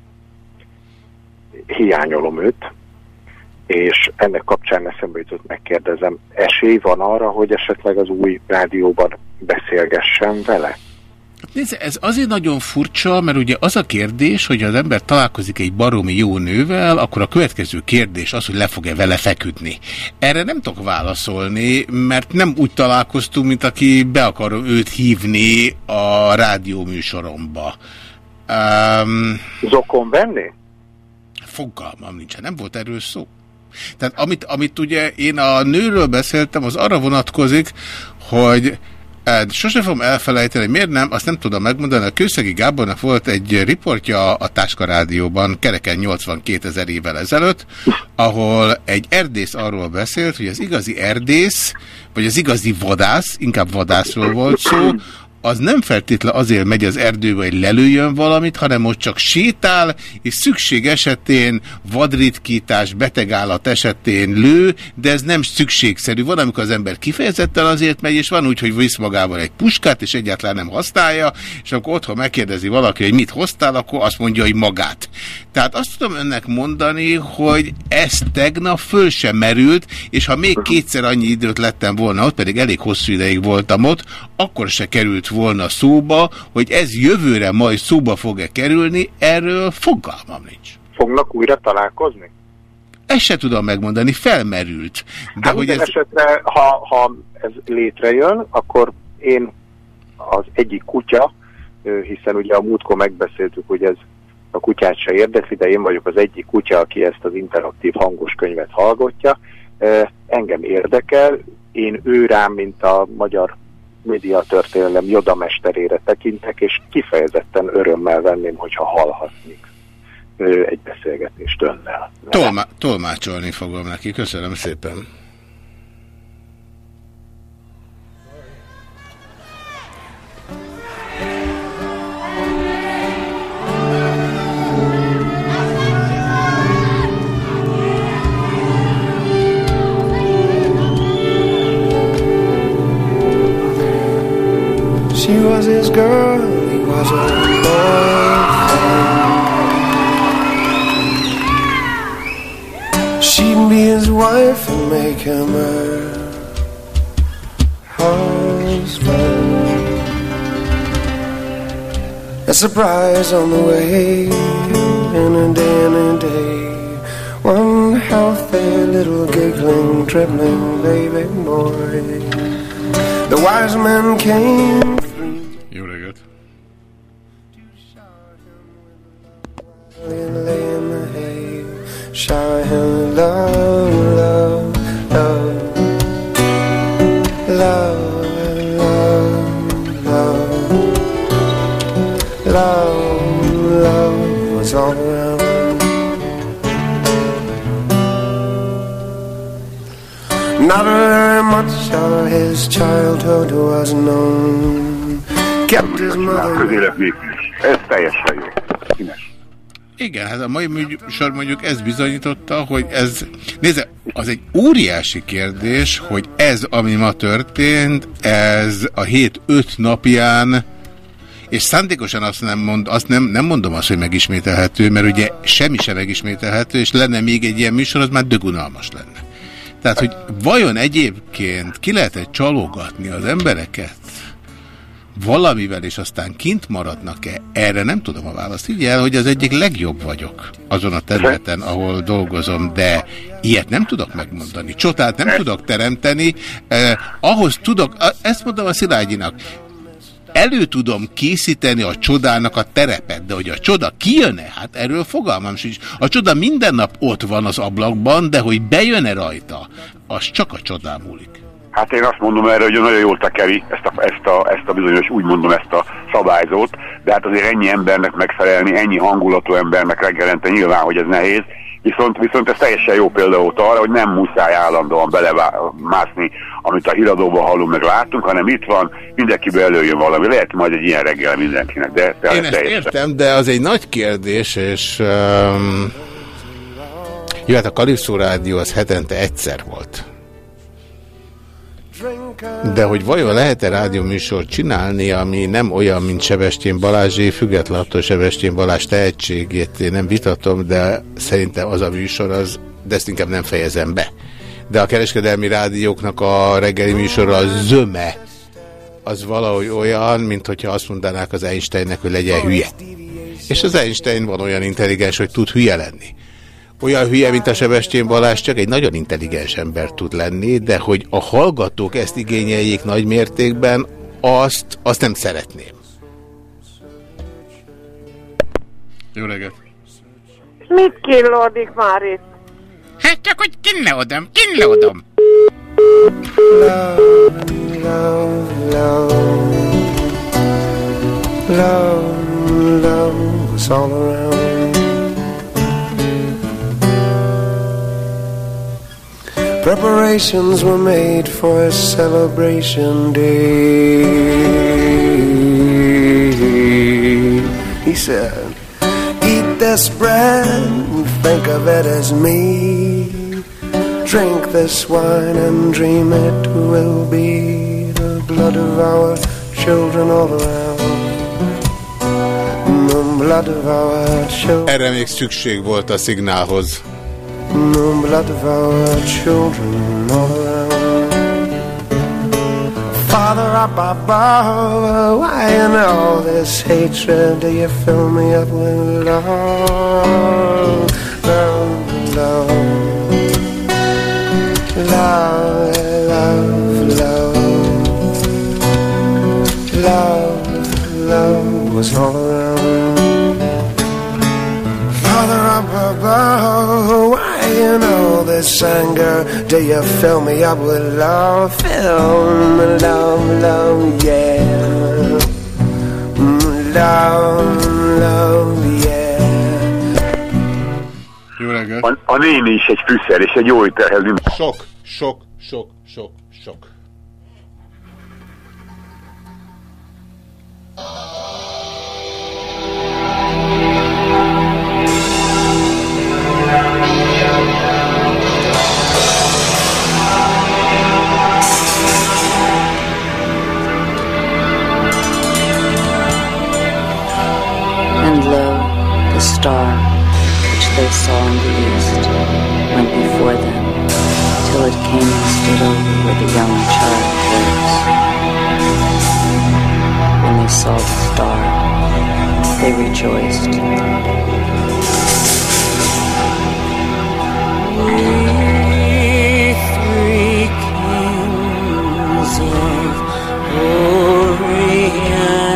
Hiányolom őt, és ennek kapcsán eszembe jutott megkérdezem, esély van arra, hogy esetleg az új rádióban beszélgessen vele? Nézd, ez azért nagyon furcsa, mert ugye az a kérdés, hogy az ember találkozik egy baromi jó nővel, akkor a következő kérdés az, hogy le fog-e vele feküdni. Erre nem tudok válaszolni, mert nem úgy találkoztunk, mint aki be akarom őt hívni a rádió műsoromba. Um, Zokon venni? Fogalmam nincsen, nem volt erről szó. Tehát amit, amit ugye én a nőről beszéltem, az arra vonatkozik, hogy Sose fogom elfelejteni, miért nem, azt nem tudom megmondani. A Kőszegi Gábornak volt egy riportja a Táska Rádióban, kereken 82 ezer évvel ezelőtt, ahol egy erdész arról beszélt, hogy az igazi erdész, vagy az igazi vadász, inkább vadászról volt szó, az nem feltétlen azért megy az erdőbe, hogy lelőjön valamit, hanem most csak sétál, és szükség esetén vadritkítás, betegállat esetén lő, de ez nem szükségszerű. Van, amikor az ember kifejezetten azért megy, és van úgy, hogy visz magával egy puskát, és egyáltalán nem használja, és akkor otthon megkérdezi valaki, hogy mit hoztál, akkor azt mondja, hogy magát. Tehát azt tudom önnek mondani, hogy ez tegnap föl sem merült, és ha még kétszer annyi időt lettem volna ott, pedig elég hosszú ideig voltam ott, akkor se került volna szóba, hogy ez jövőre majd szóba fog-e kerülni, erről fogalmam nincs. Fognak újra találkozni? Ezt se tudom megmondani, felmerült. De hát hogy ez... esetre, ha, ha ez létrejön, akkor én az egyik kutya, hiszen ugye a múltkor megbeszéltük, hogy ez a kutyát se érdekli, de én vagyok az egyik kutya, aki ezt az interaktív hangos könyvet hallgatja. Engem érdekel, én ő rám, mint a magyar médiatörténelem jodamesterére tekintek, és kifejezetten örömmel venném, hogyha hallhatnék egy beszélgetést önnel. Tolma tolmácsolni fogom neki, köszönöm szépen. Was his girl, he was a boyfriend. She'd be his wife and make him her husband. A surprise on the way, in a day and a day. One healthy little giggling, dribbling baby boy. The wise men came mégis. Ez teljesen jó. Színes. Igen, hát a mai műsor mondjuk ez bizonyította, hogy ez... Nézze, az egy óriási kérdés, hogy ez, ami ma történt, ez a hét öt napján és szándékosan azt nem, mond, azt nem, nem mondom azt, hogy megismételhető, mert ugye semmi sem megismételhető, és lenne még egy ilyen műsor, az már dögunalmas lenne. Tehát, hogy vajon egyébként ki lehet -e csalogatni az embereket valamivel, és aztán kint maradnak-e? Erre nem tudom a választ. Így el, hogy az egyik legjobb vagyok azon a területen, ahol dolgozom, de ilyet nem tudok megmondani. Csodát nem tudok teremteni. Eh, ahhoz tudok, ezt mondom a Szilágyinak, elő tudom készíteni a csodának a terepet, de hogy a csoda kijön-e, hát erről fogalmam sincs. A csoda minden nap ott van az ablakban, de hogy bejön-e rajta, az csak a csodán múlik. Hát én azt mondom erre, hogy nagyon jól tekeri ezt a, ezt, a, ezt a bizonyos, úgy mondom ezt a szabályzót, de hát azért ennyi embernek megfelelni, ennyi hangulatú embernek reggelente nyilván, hogy ez nehéz, viszont, viszont ez teljesen jó példa volt arra, hogy nem muszáj állandóan belemászni, amit a híradóban hallunk, meg látunk, hanem itt van, mindenkiből előjön valami. Lehet majd egy ilyen reggel mindenkinek, de, de Én ezt teljesen. értem, de az egy nagy kérdés, és um, jó, hát a Kalipszó Rádió az hetente egyszer volt. De hogy vajon lehet-e rádióműsort csinálni, ami nem olyan, mint Sebestyén Balázsé, független attól Sebestyén Balázs tehetségét én nem vitatom, de szerintem az a műsor az, de ezt inkább nem fejezem be. De a kereskedelmi rádióknak a reggeli műsora a zöme, az valahogy olyan, mint hogyha azt mondanák az Einsteinnek, hogy legyen hülye. És az Einstein van olyan intelligens, hogy tud hülye lenni. Olyan hülye, mint a Sebestyén Balázs, csak egy nagyon intelligens ember tud lenni, de hogy a hallgatók ezt igényeljék nagy mértékben, azt, azt nem szeretném. Jó reggelt! Mit killódik már itt? Hát csak, hogy kinleodom, kinleodom. love, love. Love, love was all around. Preparations were made for a celebration day. He said, Eat this bread and think of it as me. Drink this wine and dream it will be the blood of our children all around. The blood of our children. Erre még szükség volt a szignálhoz. The blood of our children all around. Father up above, why in all this hatred do you fill me up with love, love, love, love, love, love, love, love was all around. Father up above, why in all this anger do you fill me up with love? Fill me, love, love, yeah. Mm, Love, love, yeah. Jó reggelt. A, a néni is egy fűszer, és egy jó ételhez. Sok, sok, sok, sok, sok. Star which they saw in the east went before them till it came and stood over where the young child was. When they saw the star, they rejoiced. We three kings of Orient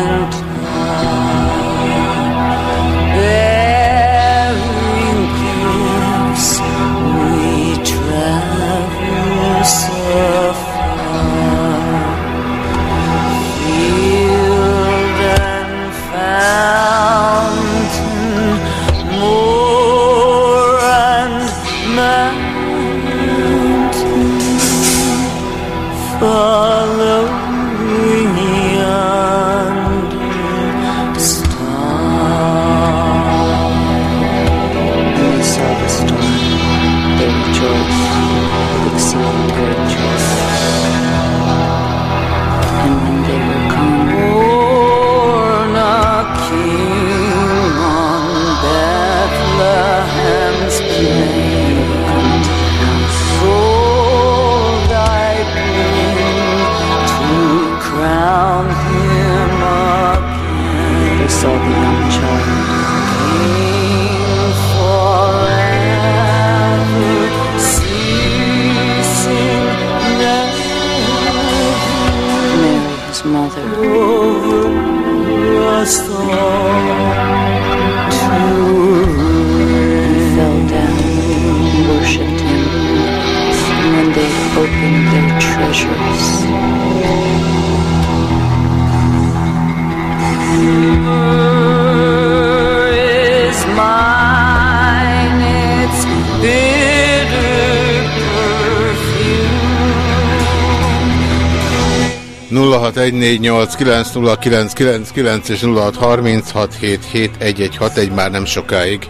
0614890999 és 0636771161 már nem sokáig.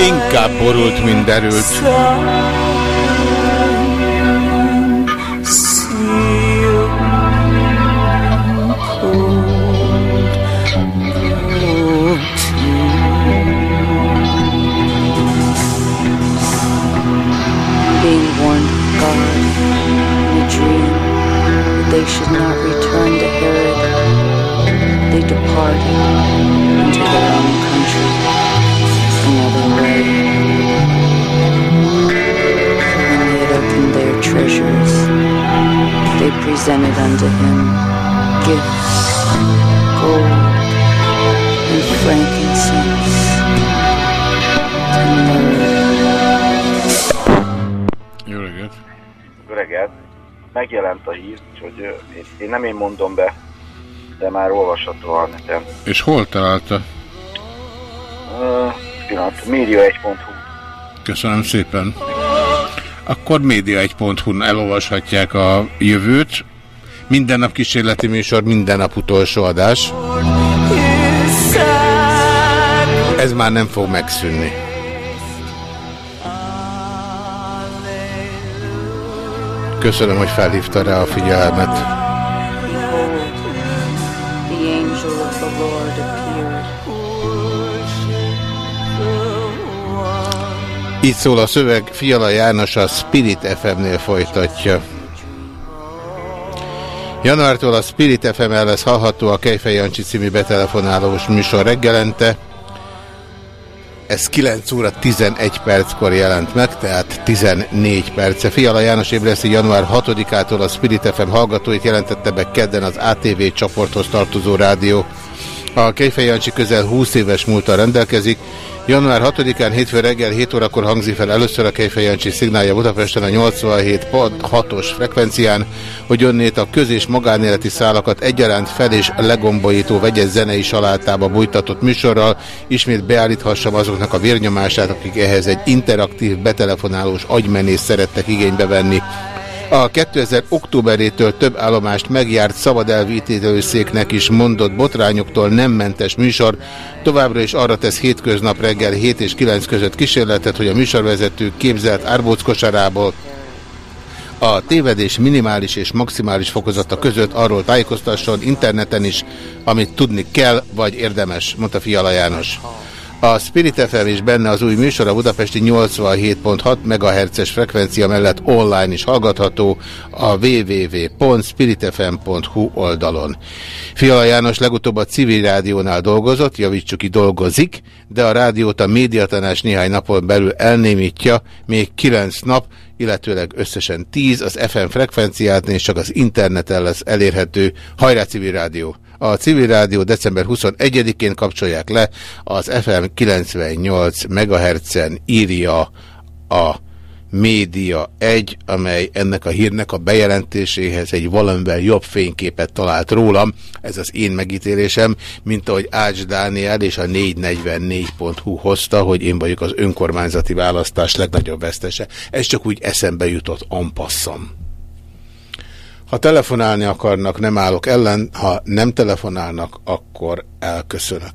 Inkább borult, mint derült. Should not return to Herod, they departed into their own country. Another way. When they had opened their treasures, they presented unto him gifts, gold and frankincense Megjelent a hír, úgyhogy én, én nem én mondom be, de már olvasható a neten. És hol találta? Uh, pillanat, média1.hu. Köszönöm szépen. Akkor média1.hu-n elolvashatják a jövőt. Minden nap kísérleti műsor, minden nap utolsó adás. Ez már nem fog megszűnni. Köszönöm, hogy felhívta rá a figyelmet. Így szól a szöveg, Fiala János a Spirit FM-nél folytatja. Januártól a Spirit FM el lesz hallható a Kejfej Jancsi című betelefonálós műsor reggelente. Ez 9 óra 11 perckor jelent meg, tehát 14 perce. Fiala János Ébreszti január 6-ától a Spirit FM hallgatóit jelentette be kedden az ATV csoporthoz tartozó rádió. A Kejfej Jancsi közel 20 éves múltal rendelkezik. Január 6-án hétfő reggel 7 órakor hangzik fel először a Kejfej Jancsi szignálja Budapesten a 87.6-os frekvencián, hogy onnét a köz- és magánéleti szálakat egyaránt fel és legombolító vegyes zenei salátába bújtatott műsorral ismét beállíthassam azoknak a vérnyomását, akik ehhez egy interaktív, betelefonálós agymenést szerettek igénybe venni. A 2000 októberétől több állomást megjárt szabad elvítélőszéknek is mondott botrányoktól nem mentes műsor, továbbra is arra tesz hétköznap reggel 7 és 9 között kísérletet, hogy a műsorvezető képzelt árbóckosarából a tévedés minimális és maximális fokozata között arról tájékoztasson interneten is, amit tudni kell vagy érdemes, mondta Fiala János. A Spirit FM is benne az új műsor, a budapesti 87.6 MHz-es frekvencia mellett online is hallgatható a www.spiritfm.hu oldalon. Fiala János legutóbb a civil rádiónál dolgozott, javítsuk ki dolgozik, de a rádiót a médiatanás néhány napon belül elnémítja, még 9 nap, illetőleg összesen 10 az FM frekvenciát, és csak az interneten lesz elérhető. Hajrá civil rádió! A civil rádió december 21-én kapcsolják le, az FM 98 MHz-en írja a Média 1, amely ennek a hírnek a bejelentéséhez egy valamivel jobb fényképet talált rólam. Ez az én megítélésem, mint ahogy Ács Dániel és a 444.hu hozta, hogy én vagyok az önkormányzati választás legnagyobb vesztese. Ez csak úgy eszembe jutott ampasszam. Ha telefonálni akarnak, nem állok ellen, ha nem telefonálnak, akkor elköszönök.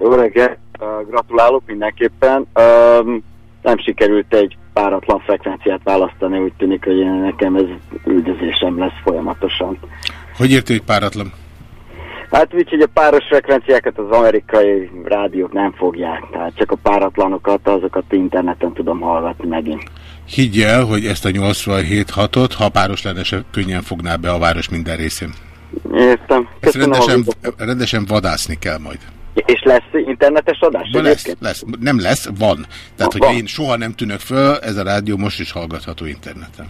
Jó reggelt, uh, gratulálok mindenképpen. Um, nem sikerült egy páratlan frekvenciát választani, úgy tűnik, hogy én nekem ez üldözésem lesz folyamatosan. Hogy érti, hogy páratlan? Hát úgy, hogy a páros frekvenciákat az amerikai rádiók nem fogják, tehát csak a páratlanokat, azokat interneten tudom hallgatni megint. Higgy el, hogy ezt a 87-6-ot, ha páros lenne, se könnyen fogná be a város minden részén. Értem. Ezt Köszönöm a rendesen, rendesen vadászni kell majd. És lesz internetes adás? Van lesz, lesz, nem lesz, van. Tehát, hogyha én soha nem tűnök föl, ez a rádió most is hallgatható interneten.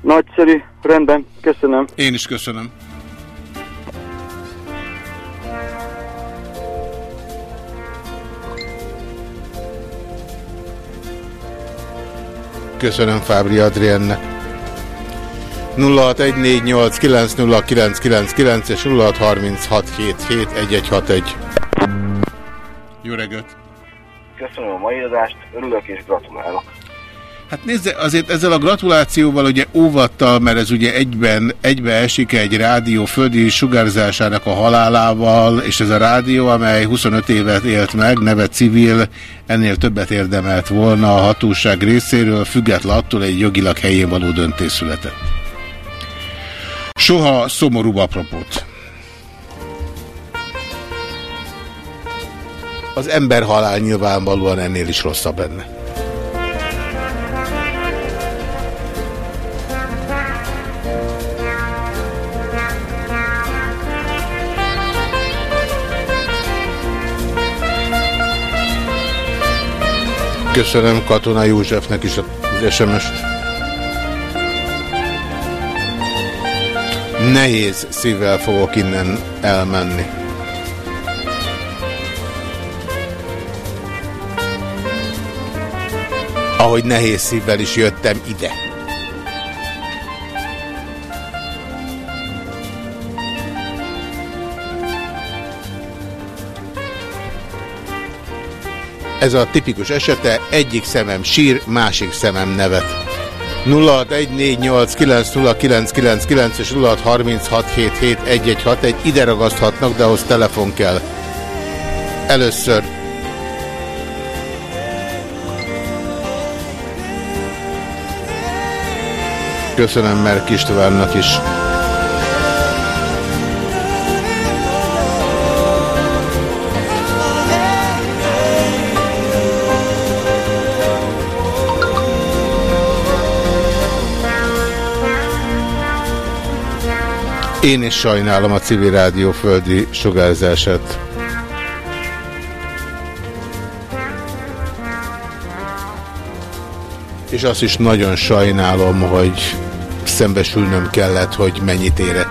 Nagyszerű, rendben, köszönöm. Én is köszönöm. Köszönöm Fábri Adriennek. 0614890999 és 0636771161. Jó reggelt! Köszönöm a mai adást, örülök és gratulálok. Hát nézze, azért ezzel a gratulációval ugye óvattal, mert ez ugye egyben, egybe esik egy rádió földi sugárzásának a halálával, és ez a rádió, amely 25 évet élt meg, neve civil, ennél többet érdemelt volna a hatóság részéről, független attól egy jogilag helyén való döntés született. Soha szomorú apropót. Az ember halál nyilvánvalóan ennél is rosszabb lenne. Köszönöm Katona Józsefnek is az SMS-t. Nehéz szívvel fogok innen elmenni. Ahogy nehéz szívvel is jöttem ide. Ez a tipikus esete, egyik szemem sír, másik szemem nevet. 0614890999 és 0636771161 ide ragaszthatnak, de ahhoz telefon kell. Először Köszönöm Merk Istvánnak is. Én is sajnálom a civil rádió földi sugárzását. És azt is nagyon sajnálom, hogy szembesülnöm kellett, hogy mennyit érek.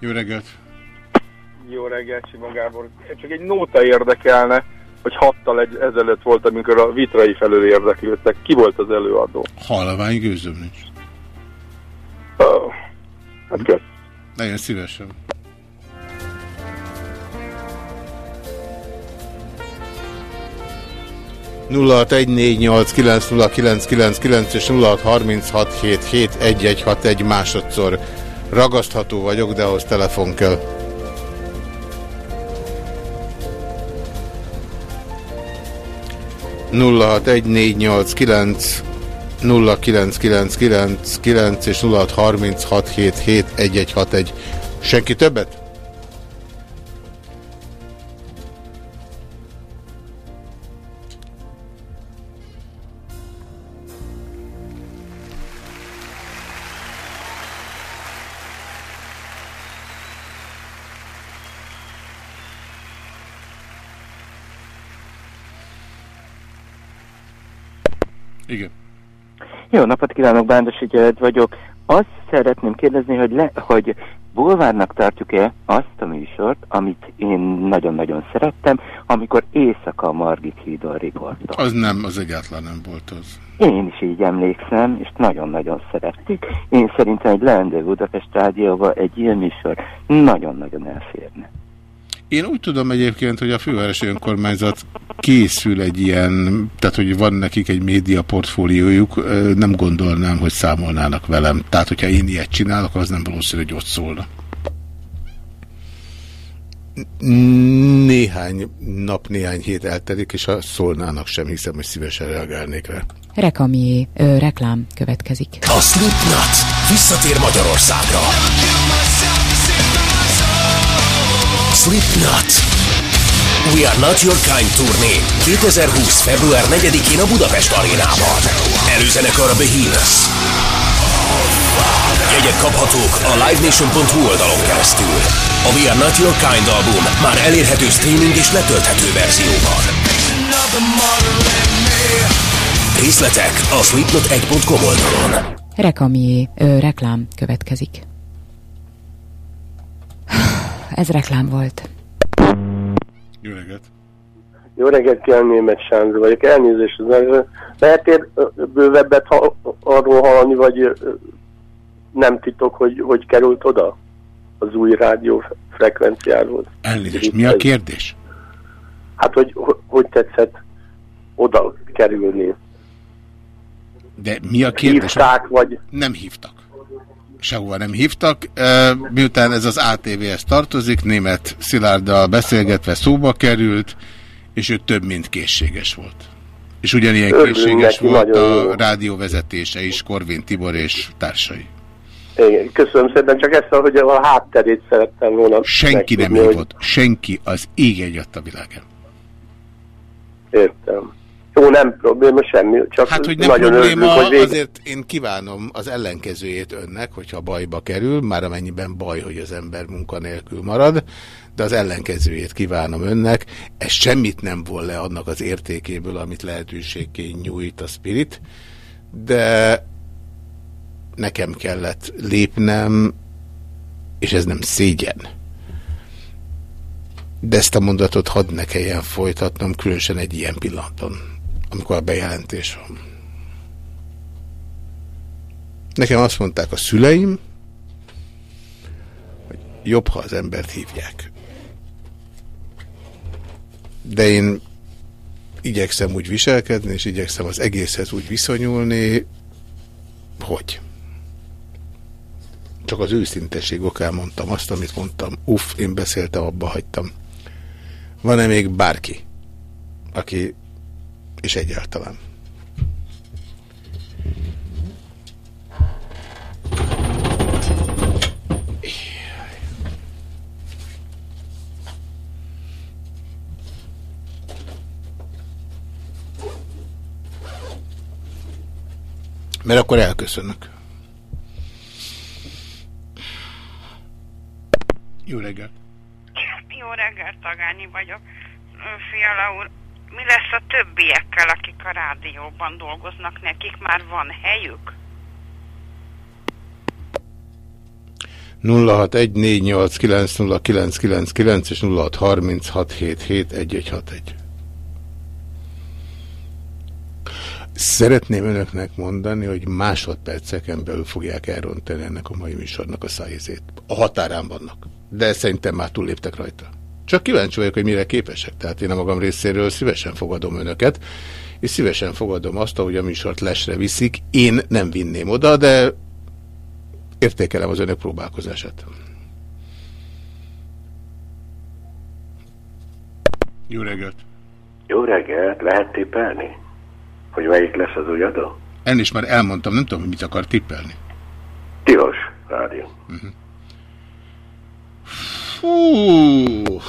Jó reggelt! Jó reggelt, Simon Gábor. Csak egy nóta érdekelne, hogy hattal egy, ezelőtt volt, amikor a vitrai felől érdeklődtek. Ki volt az előadó? Halvány gőzöm nincs. Uh, hát kösz. Nagyon szívesen. Nulla és 0636771161 másodszor ragasztható vagyok, de ahhoz telefon kell. nulla hat egy négy nyolc kilenc 0999 és 0636771161. Senki többet? Jó napot kívánok, Bándosi György vagyok. Azt szeretném kérdezni, hogy, le, hogy bulvárnak tartjuk-e azt a műsort, amit én nagyon-nagyon szerettem, amikor éjszaka a Margit hídon riportok. Az nem, az egyáltalán nem volt az. Én is így emlékszem, és nagyon-nagyon szerették. Én szerintem egy leendő Budapest rádióban egy ilyen műsor nagyon-nagyon elférne. Én úgy tudom egyébként, hogy a fővárosi önkormányzat készül egy ilyen, tehát hogy van nekik egy média portfóliójuk, nem gondolnám, hogy számolnának velem. Tehát, hogyha én ilyet csinálok, az nem valószínű, hogy ott szólna. Néhány nap, néhány hét eltelik, és ha szólnának sem, hiszem, hogy szívesen reagálnék rá. Rekamié, ö, reklám következik. A Slipknot visszatér Magyarországra. Slipknot. We Are Not Your Kind turné 2020. február 4-én a Budapest arénában. Előzenekar a Behemoth. Jegyek kaphatók a livenation.hu oldalon keresztül. A We Are Not Your Kind album már elérhető streaming és letölthető verzióban. Részletek a slipknot1.com oldalon. Rekamié, reklám következik. Ez reklám volt. Jó reggelt! Jó reggelt, kell német Sándor vagyok. Elnézést, lehet ér bővebbet ha, arról hallani, vagy nem titok, hogy hogy került oda az új rádió frekvenciáról? Elnézést, mi a kérdés? Hát, hogy hogy, hogy tetszett oda kerülni? De mi a kérdés? Hívták, vagy... Nem hívtak. Sehova nem hívtak. Miután ez az ATV-hez tartozik, német Szilárddal beszélgetve szóba került, és ő több, mint készséges volt. És ugyanilyen Örülünk készséges volt a jó. rádió vezetése is, Korvin Tibor és társai. Igen, köszönöm szépen, csak ezt, hogy a hátterét szerettem volna. Senki nem megtudni, hogy- hívott. Senki az ég egyat a világon. Értem. Jó, nem probléma, semmi, csak Hát, hogy nem nagyon probléma, örülünk, hogy azért én kívánom az ellenkezőjét önnek, hogyha bajba kerül, már amennyiben baj, hogy az ember munkanélkül marad, de az ellenkezőjét kívánom önnek. Ez semmit nem vol le annak az értékéből, amit lehetőségként nyújt a Spirit, de nekem kellett lépnem, és ez nem szégyen. De ezt a mondatot hadd ne kelljen folytatnom, különösen egy ilyen pillanaton, amikor a bejelentés van. Nekem azt mondták a szüleim, hogy jobb, ha az embert hívják. De én igyekszem úgy viselkedni, és igyekszem az egészhez úgy viszonyulni, hogy csak az őszintesség okán mondtam azt, amit mondtam. Uff, én beszéltem, abba hagytam. Van-e még bárki, aki, és egyáltalán. Mert akkor elköszönök. Jó reggelt! Jó reggelt, Tagányi vagyok. Fiala úr, mi lesz a többiekkel, akik a rádióban dolgoznak? Nekik már van helyük? 0614890999 és 0636771161. Szeretném önöknek mondani, hogy másodperceken belül fogják elrontani ennek a mai műsornak a szájézét. A határán vannak. De szerintem már túlléptek rajta. Csak kíváncsi vagyok, hogy mire képesek. Tehát én a magam részéről szívesen fogadom önöket, és szívesen fogadom azt, ahogy a műsort lesre viszik. Én nem vinném oda, de értékelem az önök próbálkozását. Jó reggelt! Jó reggelt, lehet tippelni? Hogy melyik lesz az új adó? Ennél is már elmondtam, nem tudom, hogy mit akar tippelni. Tilos rádió. Fú!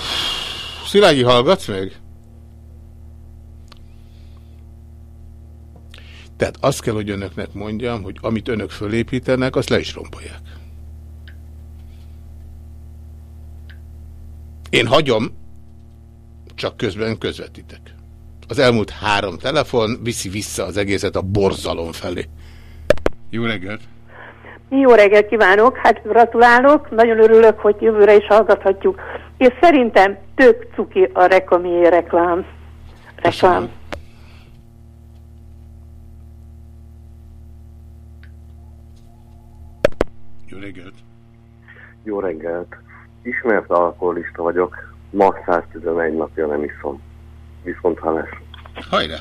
Szilágyi, hallgatsz még? Tehát azt kell, hogy önöknek mondjam, hogy amit önök fölépítenek, azt le is rombolják. Én hagyom, csak közben közvetítek. Az elmúlt három telefon viszi vissza az egészet a borzalom felé. Jó reggelt! Jó reggelt kívánok, hát gratulálok, nagyon örülök, hogy jövőre is hallgathatjuk. És szerintem tök cuki a rekamié reklám. Reklám. Jó reggelt! Jó reggelt. Ismert alkoholista vagyok. Ma 111 napja nem iszom. Viszont hallás. Hajrá!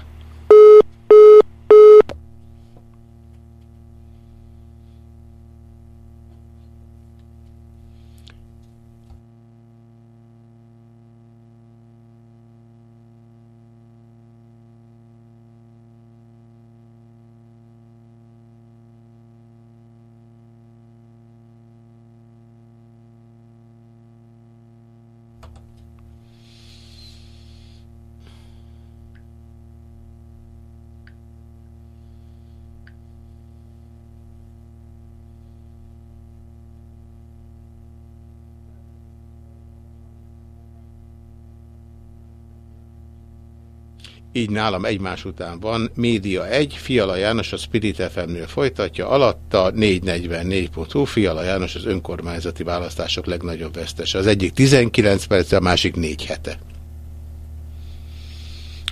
Így nálam egymás után van. Média 1, Fiala János a Spirit FM-nél folytatja, alatta 444.hu, Fiala János az önkormányzati választások legnagyobb vesztese. Az egyik 19 perc, a másik 4 hete.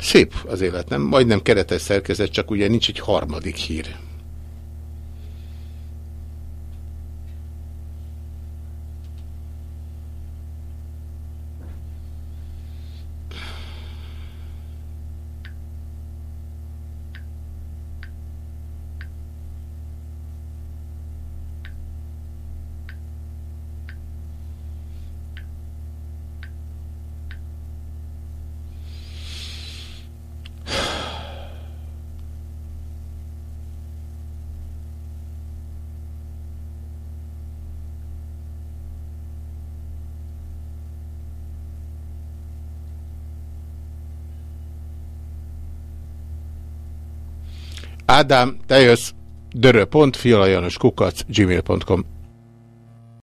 Szép az élet, nem? Majdnem keretes szerkezet, csak ugye nincs egy harmadik hír. Ádám, te jössz, dörö.fialajanoskukac, gmail.com